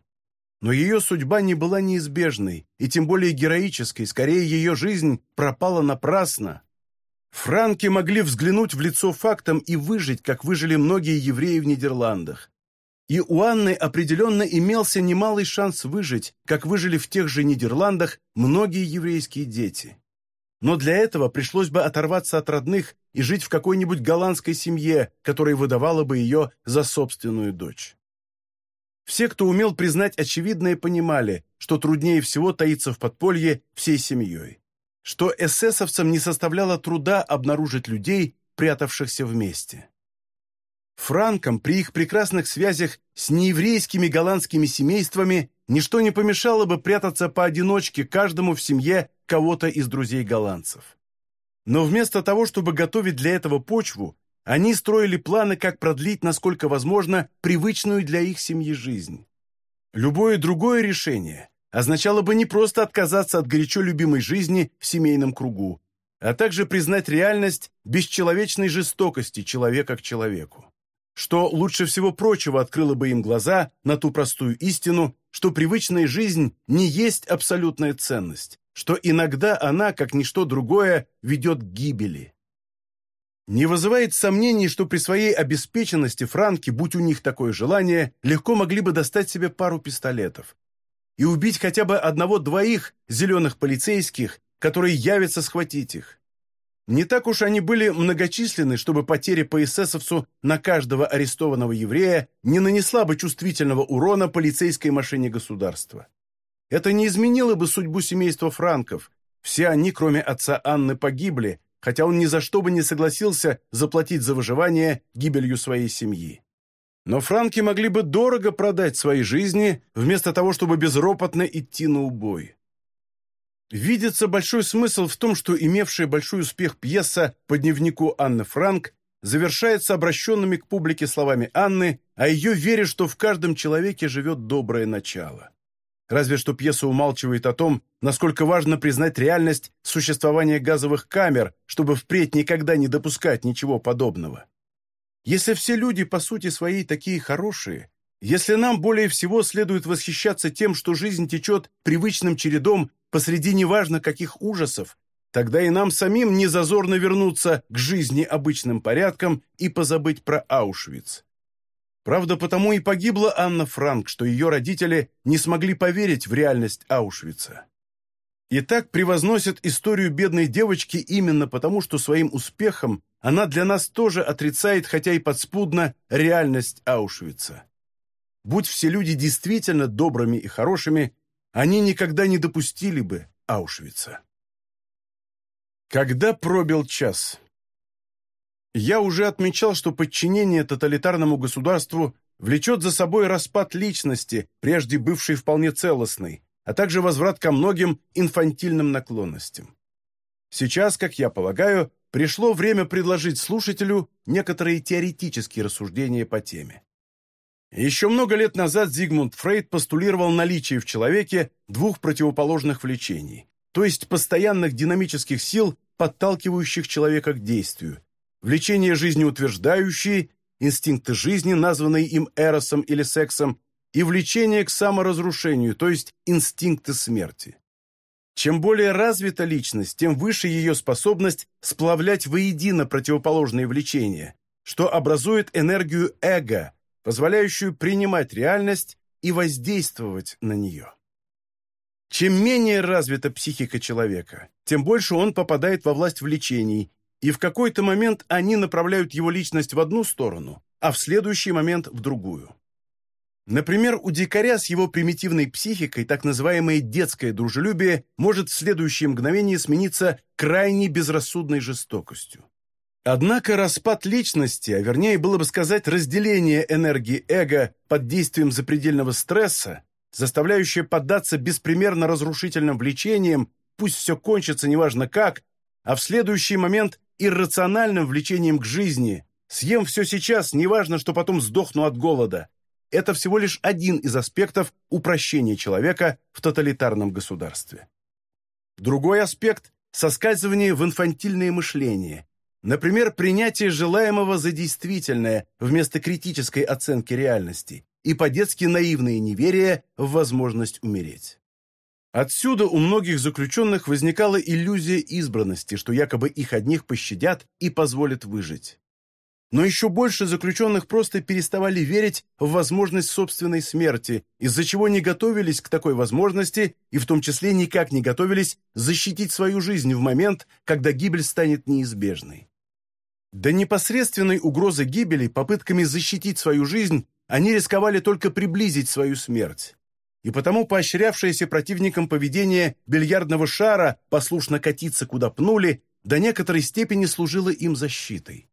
Но ее судьба не была неизбежной, и тем более героической, скорее ее жизнь пропала напрасно, Франки могли взглянуть в лицо фактам и выжить, как выжили многие евреи в Нидерландах. И у Анны определенно имелся немалый шанс выжить, как выжили в тех же Нидерландах многие еврейские дети. Но для этого пришлось бы оторваться от родных и жить в какой-нибудь голландской семье, которая выдавала бы ее за собственную дочь. Все, кто умел признать очевидное, понимали, что труднее всего таиться в подполье всей семьей что эсэсовцам не составляло труда обнаружить людей, прятавшихся вместе. Франкам при их прекрасных связях с нееврейскими голландскими семействами ничто не помешало бы прятаться поодиночке каждому в семье кого-то из друзей голландцев. Но вместо того, чтобы готовить для этого почву, они строили планы, как продлить, насколько возможно, привычную для их семьи жизнь. Любое другое решение означало бы не просто отказаться от горячо любимой жизни в семейном кругу, а также признать реальность бесчеловечной жестокости человека к человеку. Что лучше всего прочего открыло бы им глаза на ту простую истину, что привычная жизнь не есть абсолютная ценность, что иногда она, как ничто другое, ведет к гибели. Не вызывает сомнений, что при своей обеспеченности франки, будь у них такое желание, легко могли бы достать себе пару пистолетов, и убить хотя бы одного-двоих зеленых полицейских, которые явятся схватить их. Не так уж они были многочисленны, чтобы потеря по эсэсовцу на каждого арестованного еврея не нанесла бы чувствительного урона полицейской машине государства. Это не изменило бы судьбу семейства Франков. Все они, кроме отца Анны, погибли, хотя он ни за что бы не согласился заплатить за выживание гибелью своей семьи. Но франки могли бы дорого продать свои жизни, вместо того, чтобы безропотно идти на убой. Видится большой смысл в том, что имевшая большой успех пьеса по дневнику Анны Франк завершается обращенными к публике словами Анны о ее вере, что в каждом человеке живет доброе начало. Разве что пьеса умалчивает о том, насколько важно признать реальность существования газовых камер, чтобы впредь никогда не допускать ничего подобного. Если все люди по сути своей такие хорошие, если нам более всего следует восхищаться тем, что жизнь течет привычным чередом посреди неважно каких ужасов, тогда и нам самим не зазорно вернуться к жизни обычным порядком и позабыть про Аушвиц. Правда, потому и погибла Анна Франк, что ее родители не смогли поверить в реальность Аушвица. И так превозносят историю бедной девочки именно потому, что своим успехом она для нас тоже отрицает, хотя и подспудно, реальность Аушвица. Будь все люди действительно добрыми и хорошими, они никогда не допустили бы Аушвица. Когда пробил час? Я уже отмечал, что подчинение тоталитарному государству влечет за собой распад личности, прежде бывшей вполне целостной, а также возврат ко многим инфантильным наклонностям. Сейчас, как я полагаю, пришло время предложить слушателю некоторые теоретические рассуждения по теме. Еще много лет назад Зигмунд Фрейд постулировал наличие в человеке двух противоположных влечений, то есть постоянных динамических сил, подталкивающих человека к действию, влечения жизнеутверждающие, инстинкты жизни, названные им эросом или сексом, и влечение к саморазрушению, то есть инстинкты смерти. Чем более развита личность, тем выше ее способность сплавлять воедино противоположные влечения, что образует энергию эго, позволяющую принимать реальность и воздействовать на нее. Чем менее развита психика человека, тем больше он попадает во власть влечений, и в какой-то момент они направляют его личность в одну сторону, а в следующий момент в другую. Например, у дикаря с его примитивной психикой так называемое детское дружелюбие может в следующее мгновение смениться крайне безрассудной жестокостью. Однако распад личности, а вернее было бы сказать разделение энергии эго под действием запредельного стресса, заставляющее поддаться беспримерно разрушительным влечениям, пусть все кончится неважно как, а в следующий момент иррациональным влечением к жизни, съем все сейчас, неважно, что потом сдохну от голода, это всего лишь один из аспектов упрощения человека в тоталитарном государстве. Другой аспект – соскальзывание в инфантильное мышление. Например, принятие желаемого за действительное вместо критической оценки реальности и по-детски наивное неверие в возможность умереть. Отсюда у многих заключенных возникала иллюзия избранности, что якобы их одних пощадят и позволят выжить. Но еще больше заключенных просто переставали верить в возможность собственной смерти, из-за чего не готовились к такой возможности и в том числе никак не готовились защитить свою жизнь в момент, когда гибель станет неизбежной. До непосредственной угрозы гибели попытками защитить свою жизнь они рисковали только приблизить свою смерть. И потому поощрявшееся противником поведение бильярдного шара послушно катиться куда пнули, до некоторой степени служило им защитой.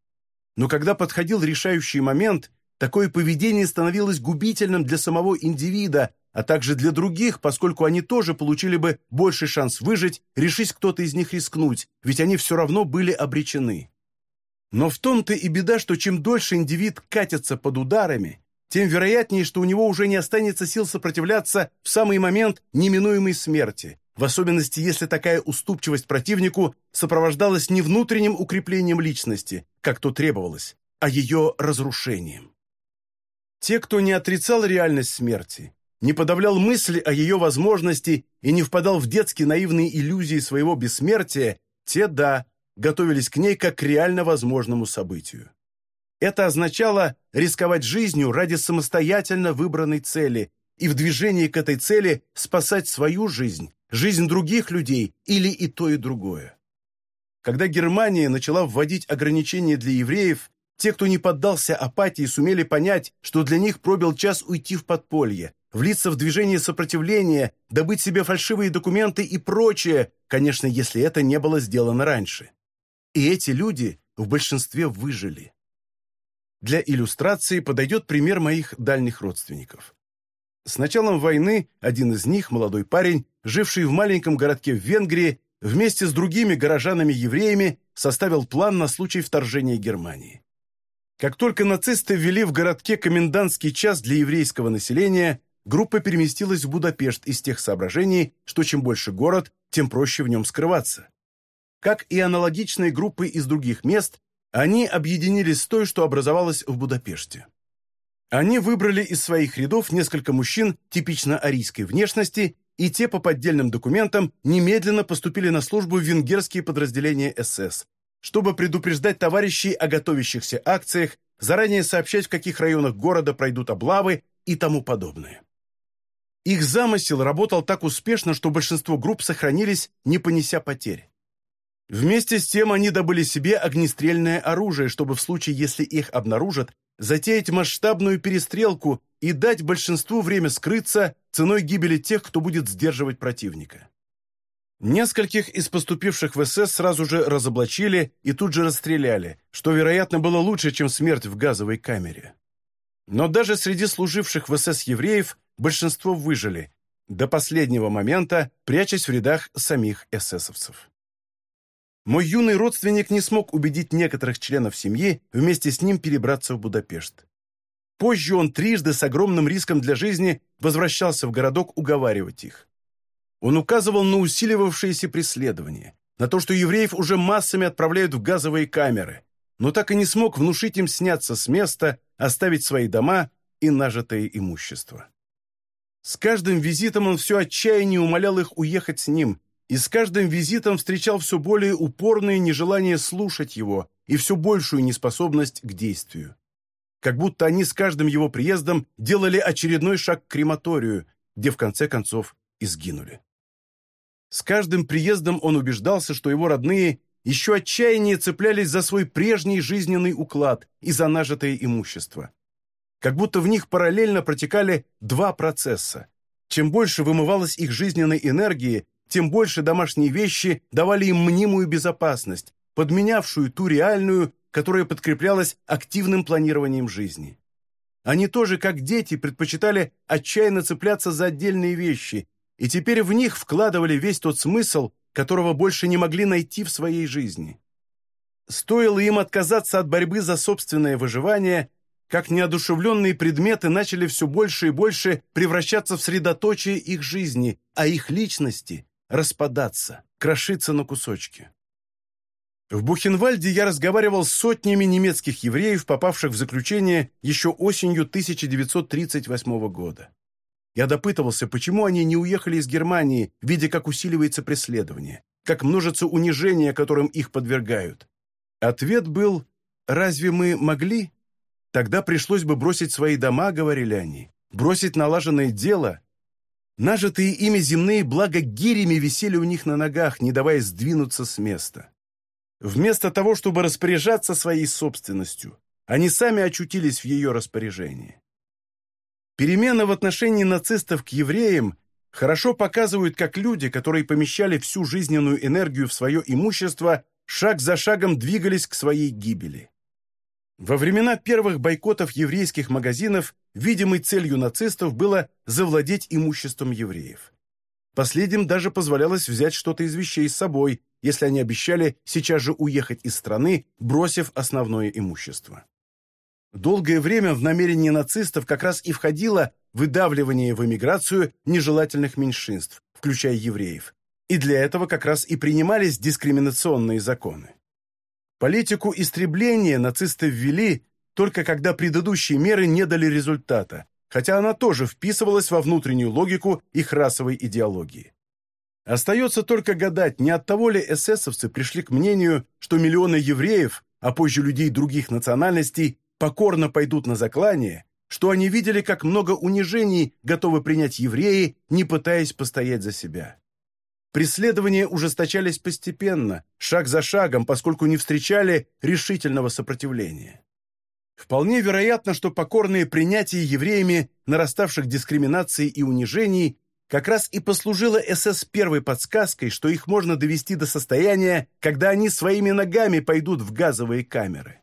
Но когда подходил решающий момент, такое поведение становилось губительным для самого индивида, а также для других, поскольку они тоже получили бы больший шанс выжить, решись кто-то из них рискнуть, ведь они все равно были обречены. Но в том-то и беда, что чем дольше индивид катится под ударами, тем вероятнее, что у него уже не останется сил сопротивляться в самый момент неминуемой смерти, в особенности если такая уступчивость противнику сопровождалась не внутренним укреплением личности, как то требовалось, а ее разрушением. Те, кто не отрицал реальность смерти, не подавлял мысли о ее возможности и не впадал в детские наивные иллюзии своего бессмертия, те, да, готовились к ней как к реально возможному событию. Это означало рисковать жизнью ради самостоятельно выбранной цели и в движении к этой цели спасать свою жизнь, жизнь других людей или и то, и другое. Когда Германия начала вводить ограничения для евреев, те, кто не поддался апатии, сумели понять, что для них пробил час уйти в подполье, влиться в движение сопротивления, добыть себе фальшивые документы и прочее, конечно, если это не было сделано раньше. И эти люди в большинстве выжили. Для иллюстрации подойдет пример моих дальних родственников. С началом войны один из них, молодой парень, живший в маленьком городке в Венгрии, вместе с другими горожанами-евреями составил план на случай вторжения Германии. Как только нацисты ввели в городке комендантский час для еврейского населения, группа переместилась в Будапешт из тех соображений, что чем больше город, тем проще в нем скрываться. Как и аналогичные группы из других мест, они объединились с той, что образовалась в Будапеште. Они выбрали из своих рядов несколько мужчин типично арийской внешности, и те по поддельным документам немедленно поступили на службу в венгерские подразделения СС, чтобы предупреждать товарищей о готовящихся акциях, заранее сообщать, в каких районах города пройдут облавы и тому подобное. Их замысел работал так успешно, что большинство групп сохранились, не понеся потерь. Вместе с тем они добыли себе огнестрельное оружие, чтобы в случае, если их обнаружат, затеять масштабную перестрелку и дать большинству время скрыться ценой гибели тех, кто будет сдерживать противника. Нескольких из поступивших в СС сразу же разоблачили и тут же расстреляли, что, вероятно, было лучше, чем смерть в газовой камере. Но даже среди служивших в СС евреев большинство выжили, до последнего момента прячась в рядах самих эсэсовцев. Мой юный родственник не смог убедить некоторых членов семьи вместе с ним перебраться в Будапешт. Позже он трижды с огромным риском для жизни возвращался в городок уговаривать их. Он указывал на усиливавшиеся преследования, на то, что евреев уже массами отправляют в газовые камеры, но так и не смог внушить им сняться с места, оставить свои дома и нажитое имущество. С каждым визитом он все отчаяние умолял их уехать с ним, и с каждым визитом встречал все более упорное нежелание слушать его и все большую неспособность к действию. Как будто они с каждым его приездом делали очередной шаг к крематорию, где в конце концов и сгинули. С каждым приездом он убеждался, что его родные еще отчаяннее цеплялись за свой прежний жизненный уклад и за нажитое имущество. Как будто в них параллельно протекали два процесса. Чем больше вымывалось их жизненной энергии, тем больше домашние вещи давали им мнимую безопасность, подменявшую ту реальную, которая подкреплялась активным планированием жизни. Они тоже, как дети, предпочитали отчаянно цепляться за отдельные вещи, и теперь в них вкладывали весь тот смысл, которого больше не могли найти в своей жизни. Стоило им отказаться от борьбы за собственное выживание, как неодушевленные предметы начали все больше и больше превращаться в средоточие их жизни, а их личности распадаться, крошиться на кусочки. В Бухенвальде я разговаривал с сотнями немецких евреев, попавших в заключение еще осенью 1938 года. Я допытывался, почему они не уехали из Германии, видя, как усиливается преследование, как множится унижение, которым их подвергают. Ответ был «Разве мы могли?» Тогда пришлось бы бросить свои дома, говорили они, бросить налаженное дело, Нажитые ими земные блага гирями висели у них на ногах, не давая сдвинуться с места. Вместо того, чтобы распоряжаться своей собственностью, они сами очутились в ее распоряжении. Перемены в отношении нацистов к евреям хорошо показывают, как люди, которые помещали всю жизненную энергию в свое имущество, шаг за шагом двигались к своей гибели. Во времена первых бойкотов еврейских магазинов видимой целью нацистов было завладеть имуществом евреев. Последним даже позволялось взять что-то из вещей с собой, если они обещали сейчас же уехать из страны, бросив основное имущество. Долгое время в намерение нацистов как раз и входило выдавливание в эмиграцию нежелательных меньшинств, включая евреев. И для этого как раз и принимались дискриминационные законы. Политику истребления нацисты ввели только когда предыдущие меры не дали результата, хотя она тоже вписывалась во внутреннюю логику их расовой идеологии. Остается только гадать, не от того ли эсэсовцы пришли к мнению, что миллионы евреев, а позже людей других национальностей, покорно пойдут на заклание, что они видели, как много унижений готовы принять евреи, не пытаясь постоять за себя. Преследования ужесточались постепенно, шаг за шагом, поскольку не встречали решительного сопротивления. Вполне вероятно, что покорное принятие евреями нараставших дискриминаций и унижений как раз и послужило СС первой подсказкой, что их можно довести до состояния, когда они своими ногами пойдут в газовые камеры.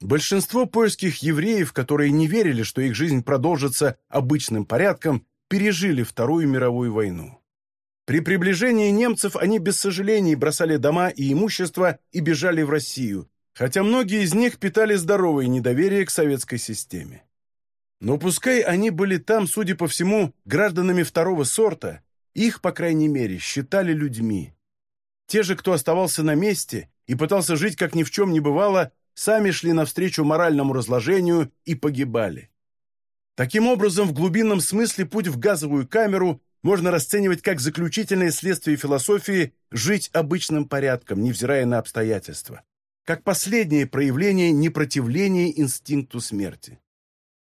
Большинство польских евреев, которые не верили, что их жизнь продолжится обычным порядком, пережили Вторую мировую войну. При приближении немцев они без сожалений бросали дома и имущество и бежали в Россию, хотя многие из них питали здоровое недоверие к советской системе. Но пускай они были там, судя по всему, гражданами второго сорта, их, по крайней мере, считали людьми. Те же, кто оставался на месте и пытался жить, как ни в чем не бывало, сами шли навстречу моральному разложению и погибали. Таким образом, в глубинном смысле путь в газовую камеру можно расценивать как заключительное следствие философии жить обычным порядком, невзирая на обстоятельства, как последнее проявление непротивления инстинкту смерти.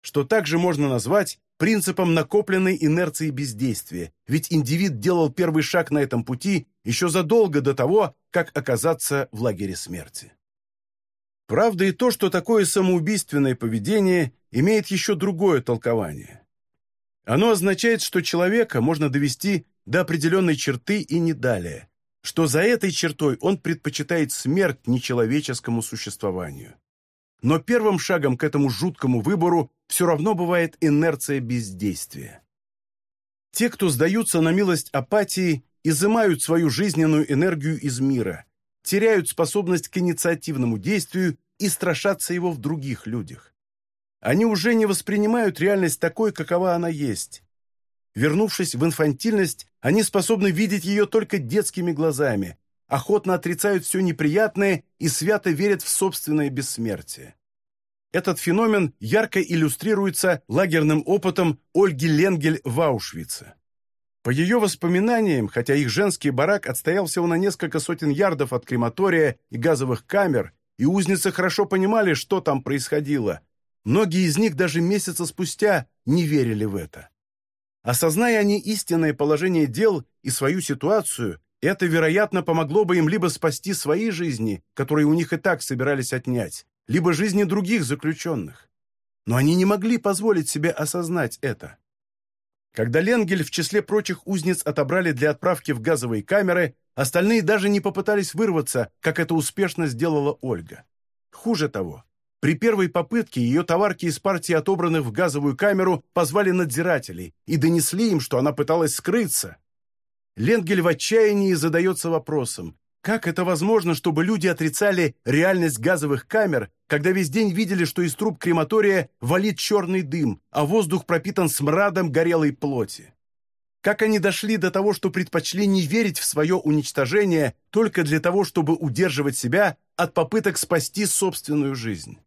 Что также можно назвать принципом накопленной инерции бездействия, ведь индивид делал первый шаг на этом пути еще задолго до того, как оказаться в лагере смерти. Правда и то, что такое самоубийственное поведение имеет еще другое толкование. Оно означает, что человека можно довести до определенной черты и не далее, что за этой чертой он предпочитает смерть нечеловеческому существованию. Но первым шагом к этому жуткому выбору все равно бывает инерция бездействия. Те, кто сдаются на милость апатии, изымают свою жизненную энергию из мира, теряют способность к инициативному действию и страшатся его в других людях. Они уже не воспринимают реальность такой, какова она есть. Вернувшись в инфантильность, они способны видеть ее только детскими глазами, охотно отрицают все неприятное и свято верят в собственное бессмертие. Этот феномен ярко иллюстрируется лагерным опытом Ольги Ленгель в Аушвице. По ее воспоминаниям, хотя их женский барак отстоял всего на несколько сотен ярдов от крематория и газовых камер, и узницы хорошо понимали, что там происходило, многие из них даже месяца спустя не верили в это. Осозная они истинное положение дел и свою ситуацию, это, вероятно, помогло бы им либо спасти свои жизни, которые у них и так собирались отнять, либо жизни других заключенных. Но они не могли позволить себе осознать это. Когда Ленгель в числе прочих узниц отобрали для отправки в газовые камеры, остальные даже не попытались вырваться, как это успешно сделала Ольга. Хуже того, при первой попытке ее товарки из партии, отобранных в газовую камеру, позвали надзирателей и донесли им, что она пыталась скрыться. Ленгель в отчаянии задается вопросом, как это возможно, чтобы люди отрицали реальность газовых камер, когда весь день видели, что из труб крематория валит черный дым, а воздух пропитан смрадом горелой плоти? Как они дошли до того, что предпочли не верить в свое уничтожение только для того, чтобы удерживать себя от попыток спасти собственную жизнь?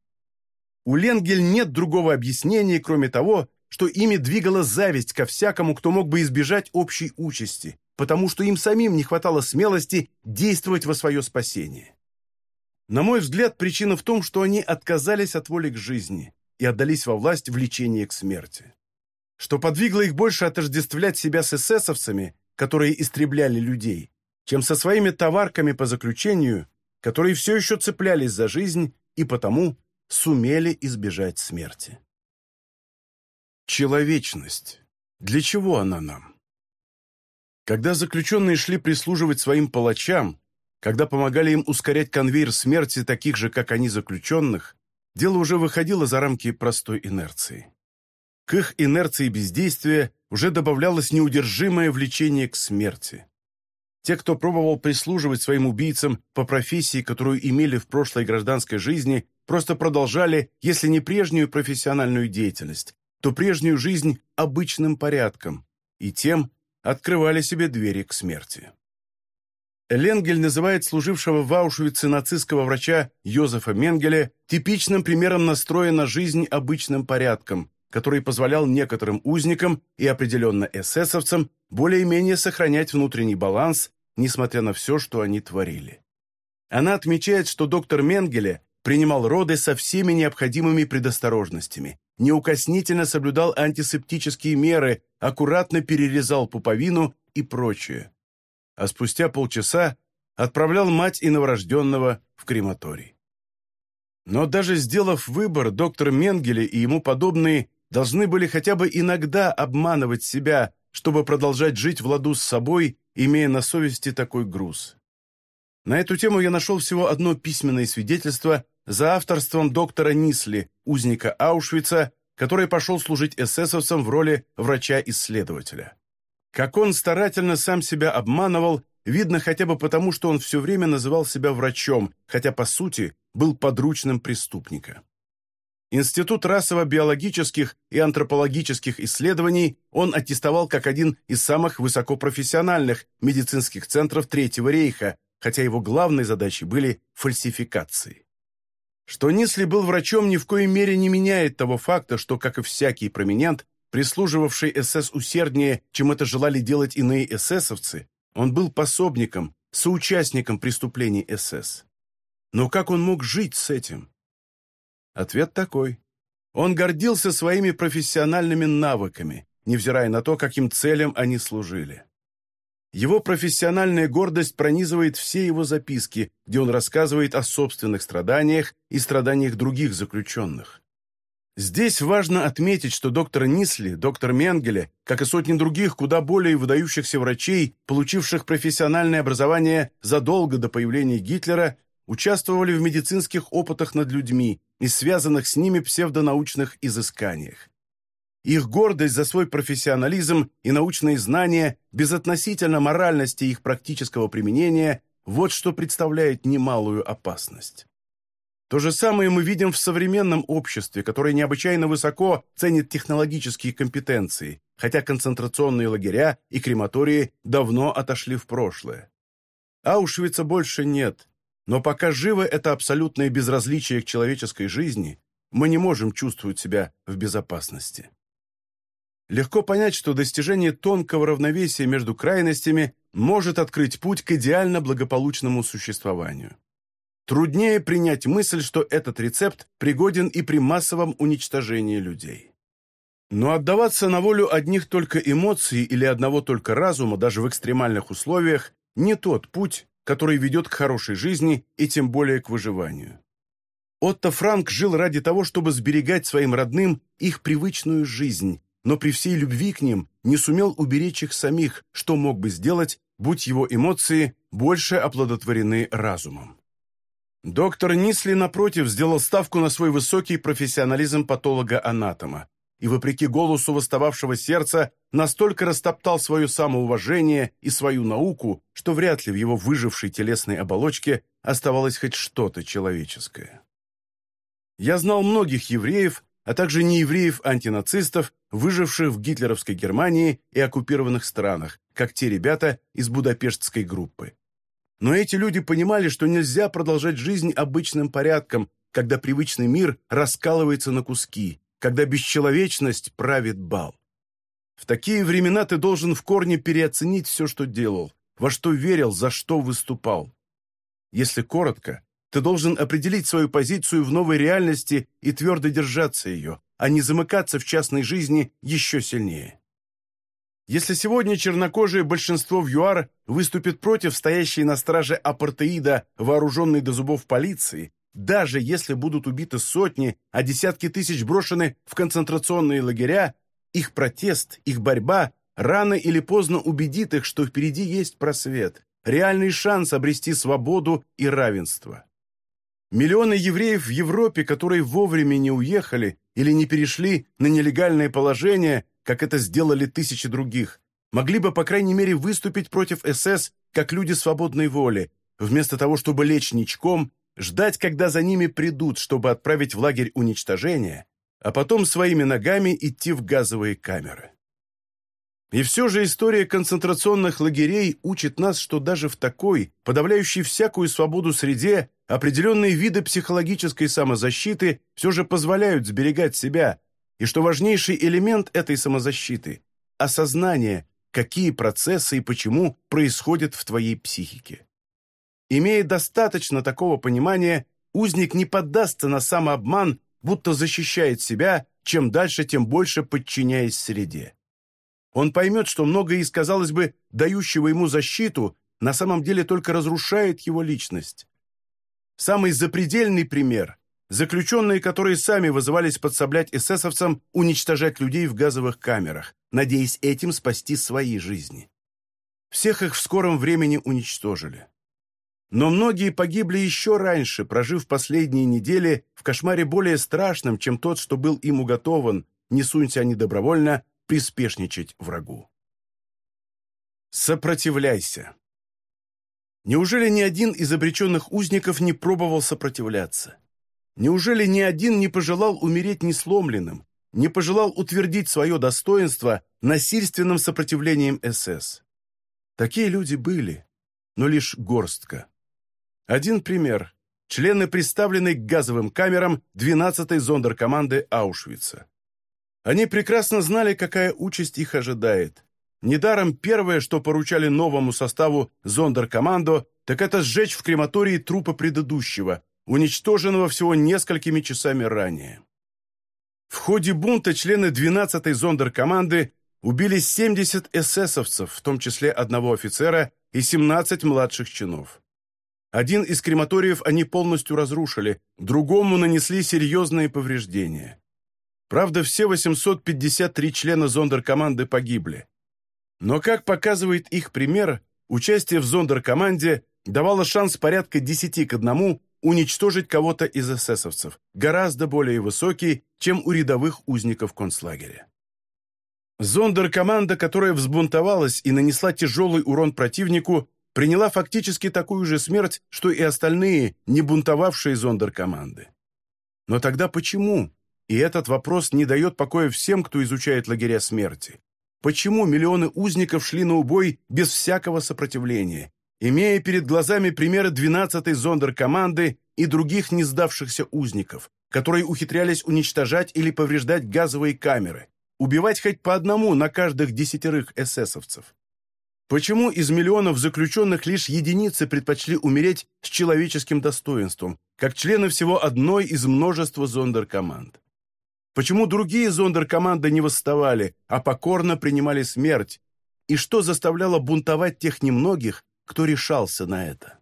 У Ленгель нет другого объяснения, кроме того, что ими двигала зависть ко всякому, кто мог бы избежать общей участи, потому что им самим не хватало смелости действовать во свое спасение. На мой взгляд, причина в том, что они отказались от воли к жизни и отдались во власть влечения к смерти. Что подвигло их больше отождествлять себя с эсэсовцами, которые истребляли людей, чем со своими товарками по заключению, которые все еще цеплялись за жизнь и потому сумели избежать смерти. Человечность. Для чего она нам? Когда заключенные шли прислуживать своим палачам, когда помогали им ускорять конвейер смерти таких же, как они, заключенных, дело уже выходило за рамки простой инерции. К их инерции бездействия уже добавлялось неудержимое влечение к смерти. Те, кто пробовал прислуживать своим убийцам по профессии, которую имели в прошлой гражданской жизни, просто продолжали, если не прежнюю профессиональную деятельность, то прежнюю жизнь обычным порядком, и тем открывали себе двери к смерти. Ленгель называет служившего в Аушвице нацистского врача Йозефа Менгеля типичным примером настроя на жизнь обычным порядком, который позволял некоторым узникам и определенно эсэсовцам более-менее сохранять внутренний баланс, несмотря на все, что они творили. Она отмечает, что доктор Менгеле принимал роды со всеми необходимыми предосторожностями, неукоснительно соблюдал антисептические меры, аккуратно перерезал пуповину и прочее. А спустя полчаса отправлял мать и новорожденного в крематорий. Но даже сделав выбор, доктор Менгеле и ему подобные должны были хотя бы иногда обманывать себя, чтобы продолжать жить в ладу с собой, имея на совести такой груз. На эту тему я нашел всего одно письменное свидетельство за авторством доктора Нисли, узника Аушвица, который пошел служить эсэсовцам в роли врача-исследователя. Как он старательно сам себя обманывал, видно хотя бы потому, что он все время называл себя врачом, хотя, по сути, был подручным преступника. Институт расово-биологических и антропологических исследований он аттестовал как один из самых высокопрофессиональных медицинских центров Третьего рейха, хотя его главной задачей были фальсификации. Что Нисли был врачом, ни в коей мере не меняет того факта, что, как и всякий променент, прислуживавший СС усерднее, чем это желали делать иные эсэсовцы, он был пособником, соучастником преступлений СС. Но как он мог жить с этим? Ответ такой. Он гордился своими профессиональными навыками, невзирая на то, каким целям они служили. Его профессиональная гордость пронизывает все его записки, где он рассказывает о собственных страданиях и страданиях других заключенных. Здесь важно отметить, что доктор Нисли, доктор Менгеле, как и сотни других куда более выдающихся врачей, получивших профессиональное образование задолго до появления Гитлера, участвовали в медицинских опытах над людьми и связанных с ними псевдонаучных изысканиях. Их гордость за свой профессионализм и научные знания, безотносительно моральности их практического применения, вот что представляет немалую опасность. То же самое мы видим в современном обществе, которое необычайно высоко ценит технологические компетенции, хотя концентрационные лагеря и крематории давно отошли в прошлое. Аушвица больше нет, но пока живо это абсолютное безразличие к человеческой жизни, мы не можем чувствовать себя в безопасности. Легко понять, что достижение тонкого равновесия между крайностями может открыть путь к идеально благополучному существованию. Труднее принять мысль, что этот рецепт пригоден и при массовом уничтожении людей. Но отдаваться на волю одних только эмоций или одного только разума даже в экстремальных условиях не тот путь, который ведет к хорошей жизни и тем более к выживанию. Отто Франк жил ради того, чтобы сберегать своим родным их привычную жизнь, но при всей любви к ним не сумел уберечь их самих, что мог бы сделать, будь его эмоции больше оплодотворены разумом. Доктор Нисли, напротив, сделал ставку на свой высокий профессионализм патолога-анатома и, вопреки голосу восстававшего сердца, настолько растоптал свое самоуважение и свою науку, что вряд ли в его выжившей телесной оболочке оставалось хоть что-то человеческое. Я знал многих евреев, а также неевреев-антинацистов, выживших в гитлеровской Германии и оккупированных странах, как те ребята из будапештской группы. Но эти люди понимали, что нельзя продолжать жизнь обычным порядком, когда привычный мир раскалывается на куски, когда бесчеловечность правит бал. В такие времена ты должен в корне переоценить все, что делал, во что верил, за что выступал. Если коротко, ты должен определить свою позицию в новой реальности и твердо держаться ее, а не замыкаться в частной жизни еще сильнее. Если сегодня чернокожие большинство в ЮАР выступит против стоящей на страже апартеида, вооруженной до зубов полиции, даже если будут убиты сотни, а десятки тысяч брошены в концентрационные лагеря, их протест, их борьба рано или поздно убедит их, что впереди есть просвет, реальный шанс обрести свободу и равенство. Миллионы евреев в Европе, которые вовремя не уехали или не перешли на нелегальное положение, как это сделали тысячи других, могли бы, по крайней мере, выступить против СС как люди свободной воли, вместо того, чтобы лечь ничком, ждать, когда за ними придут, чтобы отправить в лагерь уничтожения, а потом своими ногами идти в газовые камеры. И все же история концентрационных лагерей учит нас, что даже в такой, подавляющей всякую свободу среде, определенные виды психологической самозащиты все же позволяют сберегать себя, и что важнейший элемент этой самозащиты – осознание, какие процессы и почему происходят в твоей психике. Имея достаточно такого понимания, узник не поддастся на самообман, будто защищает себя, чем дальше, тем больше подчиняясь среде. Он поймет, что многое из, казалось бы, дающего ему защиту, на самом деле только разрушает его личность. Самый запредельный пример Заключенные, которые сами вызывались подсоблять эсэсовцам уничтожать людей в газовых камерах, надеясь этим спасти свои жизни. Всех их в скором времени уничтожили. Но многие погибли еще раньше, прожив последние недели в кошмаре более страшном, чем тот, что был им уготован, не сунься они добровольно, приспешничать врагу. Сопротивляйся. Неужели ни один из обреченных узников не пробовал сопротивляться? Неужели ни один не пожелал умереть несломленным, не пожелал утвердить свое достоинство насильственным сопротивлением СС? Такие люди были, но лишь горстка. Один пример. Члены, представленные к газовым камерам 12-й зондеркоманды Аушвица. Они прекрасно знали, какая участь их ожидает. Недаром первое, что поручали новому составу зондеркомандо, так это сжечь в крематории трупы предыдущего, уничтоженного всего несколькими часами ранее. В ходе бунта члены 12-й зондеркоманды убили 70 эсэсовцев, в том числе одного офицера и 17 младших чинов. Один из крематориев они полностью разрушили, другому нанесли серьезные повреждения. Правда, все 853 члена зондеркоманды погибли. Но, как показывает их пример, участие в зондеркоманде давало шанс порядка 10 к 1 уничтожить кого-то из эсэсовцев, гораздо более высокий, чем у рядовых узников концлагеря. Зондеркоманда, которая взбунтовалась и нанесла тяжелый урон противнику, приняла фактически такую же смерть, что и остальные, не бунтовавшие зондеркоманды. Но тогда почему? И этот вопрос не дает покоя всем, кто изучает лагеря смерти. Почему миллионы узников шли на убой без всякого сопротивления, имея перед глазами примеры 12-й зондеркоманды и других не сдавшихся узников, которые ухитрялись уничтожать или повреждать газовые камеры, убивать хоть по одному на каждых десятерых эсэсовцев? Почему из миллионов заключенных лишь единицы предпочли умереть с человеческим достоинством, как члены всего одной из множества зондеркоманд? Почему другие зондеркоманды не восставали, а покорно принимали смерть? И что заставляло бунтовать тех немногих, кто решался на это?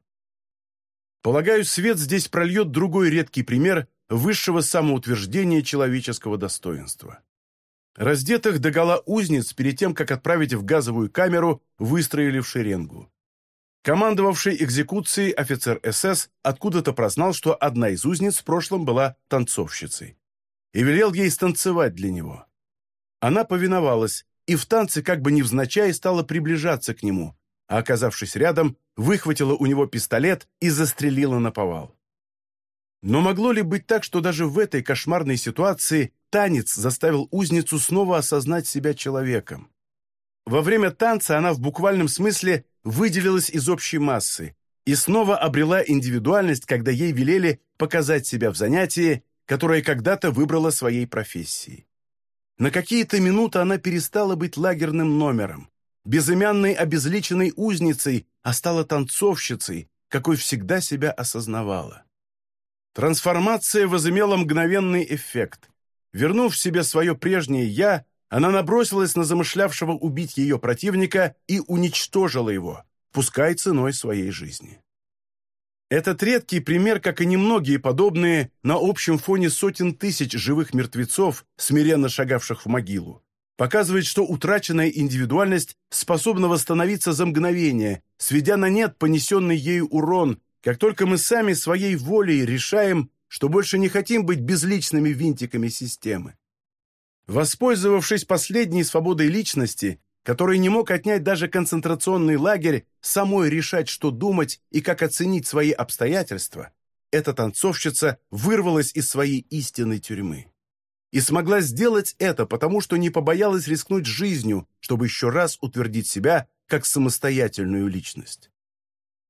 Полагаю, свет здесь прольет другой редкий пример высшего самоутверждения человеческого достоинства. Раздетых догола узниц перед тем, как отправить в газовую камеру, выстроили в шеренгу. Командовавший экзекуцией офицер СС откуда-то прознал, что одна из узниц в прошлом была танцовщицей. И велел ей станцевать для него. Она повиновалась, и в танце как бы невзначай стала приближаться к нему, а, оказавшись рядом, выхватила у него пистолет и застрелила на повал. Но могло ли быть так, что даже в этой кошмарной ситуации танец заставил узницу снова осознать себя человеком? Во время танца она в буквальном смысле выделилась из общей массы и снова обрела индивидуальность, когда ей велели показать себя в занятии, которое когда-то выбрала своей профессией. На какие-то минуты она перестала быть лагерным номером, безымянной обезличенной узницей, а стала танцовщицей, какой всегда себя осознавала. Трансформация возымела мгновенный эффект. Вернув себе свое прежнее «я», она набросилась на замышлявшего убить ее противника и уничтожила его, пускай ценой своей жизни. Этот редкий пример, как и немногие подобные, на общем фоне сотен тысяч живых мертвецов, смиренно шагавших в могилу, показывает, что утраченная индивидуальность способна восстановиться за мгновение, сведя на нет понесенный ею урон, как только мы сами своей волей решаем, что больше не хотим быть безличными винтиками системы. Воспользовавшись последней свободой личности, который не мог отнять даже концентрационный лагерь, самой решать, что думать и как оценить свои обстоятельства, эта танцовщица вырвалась из своей истинной тюрьмы. И смогла сделать это, потому что не побоялась рискнуть жизнью, чтобы еще раз утвердить себя как самостоятельную личность.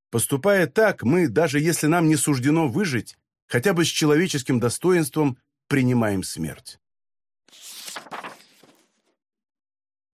Поступая так, мы, даже если нам не суждено выжить, хотя бы с человеческим достоинством принимаем смерть.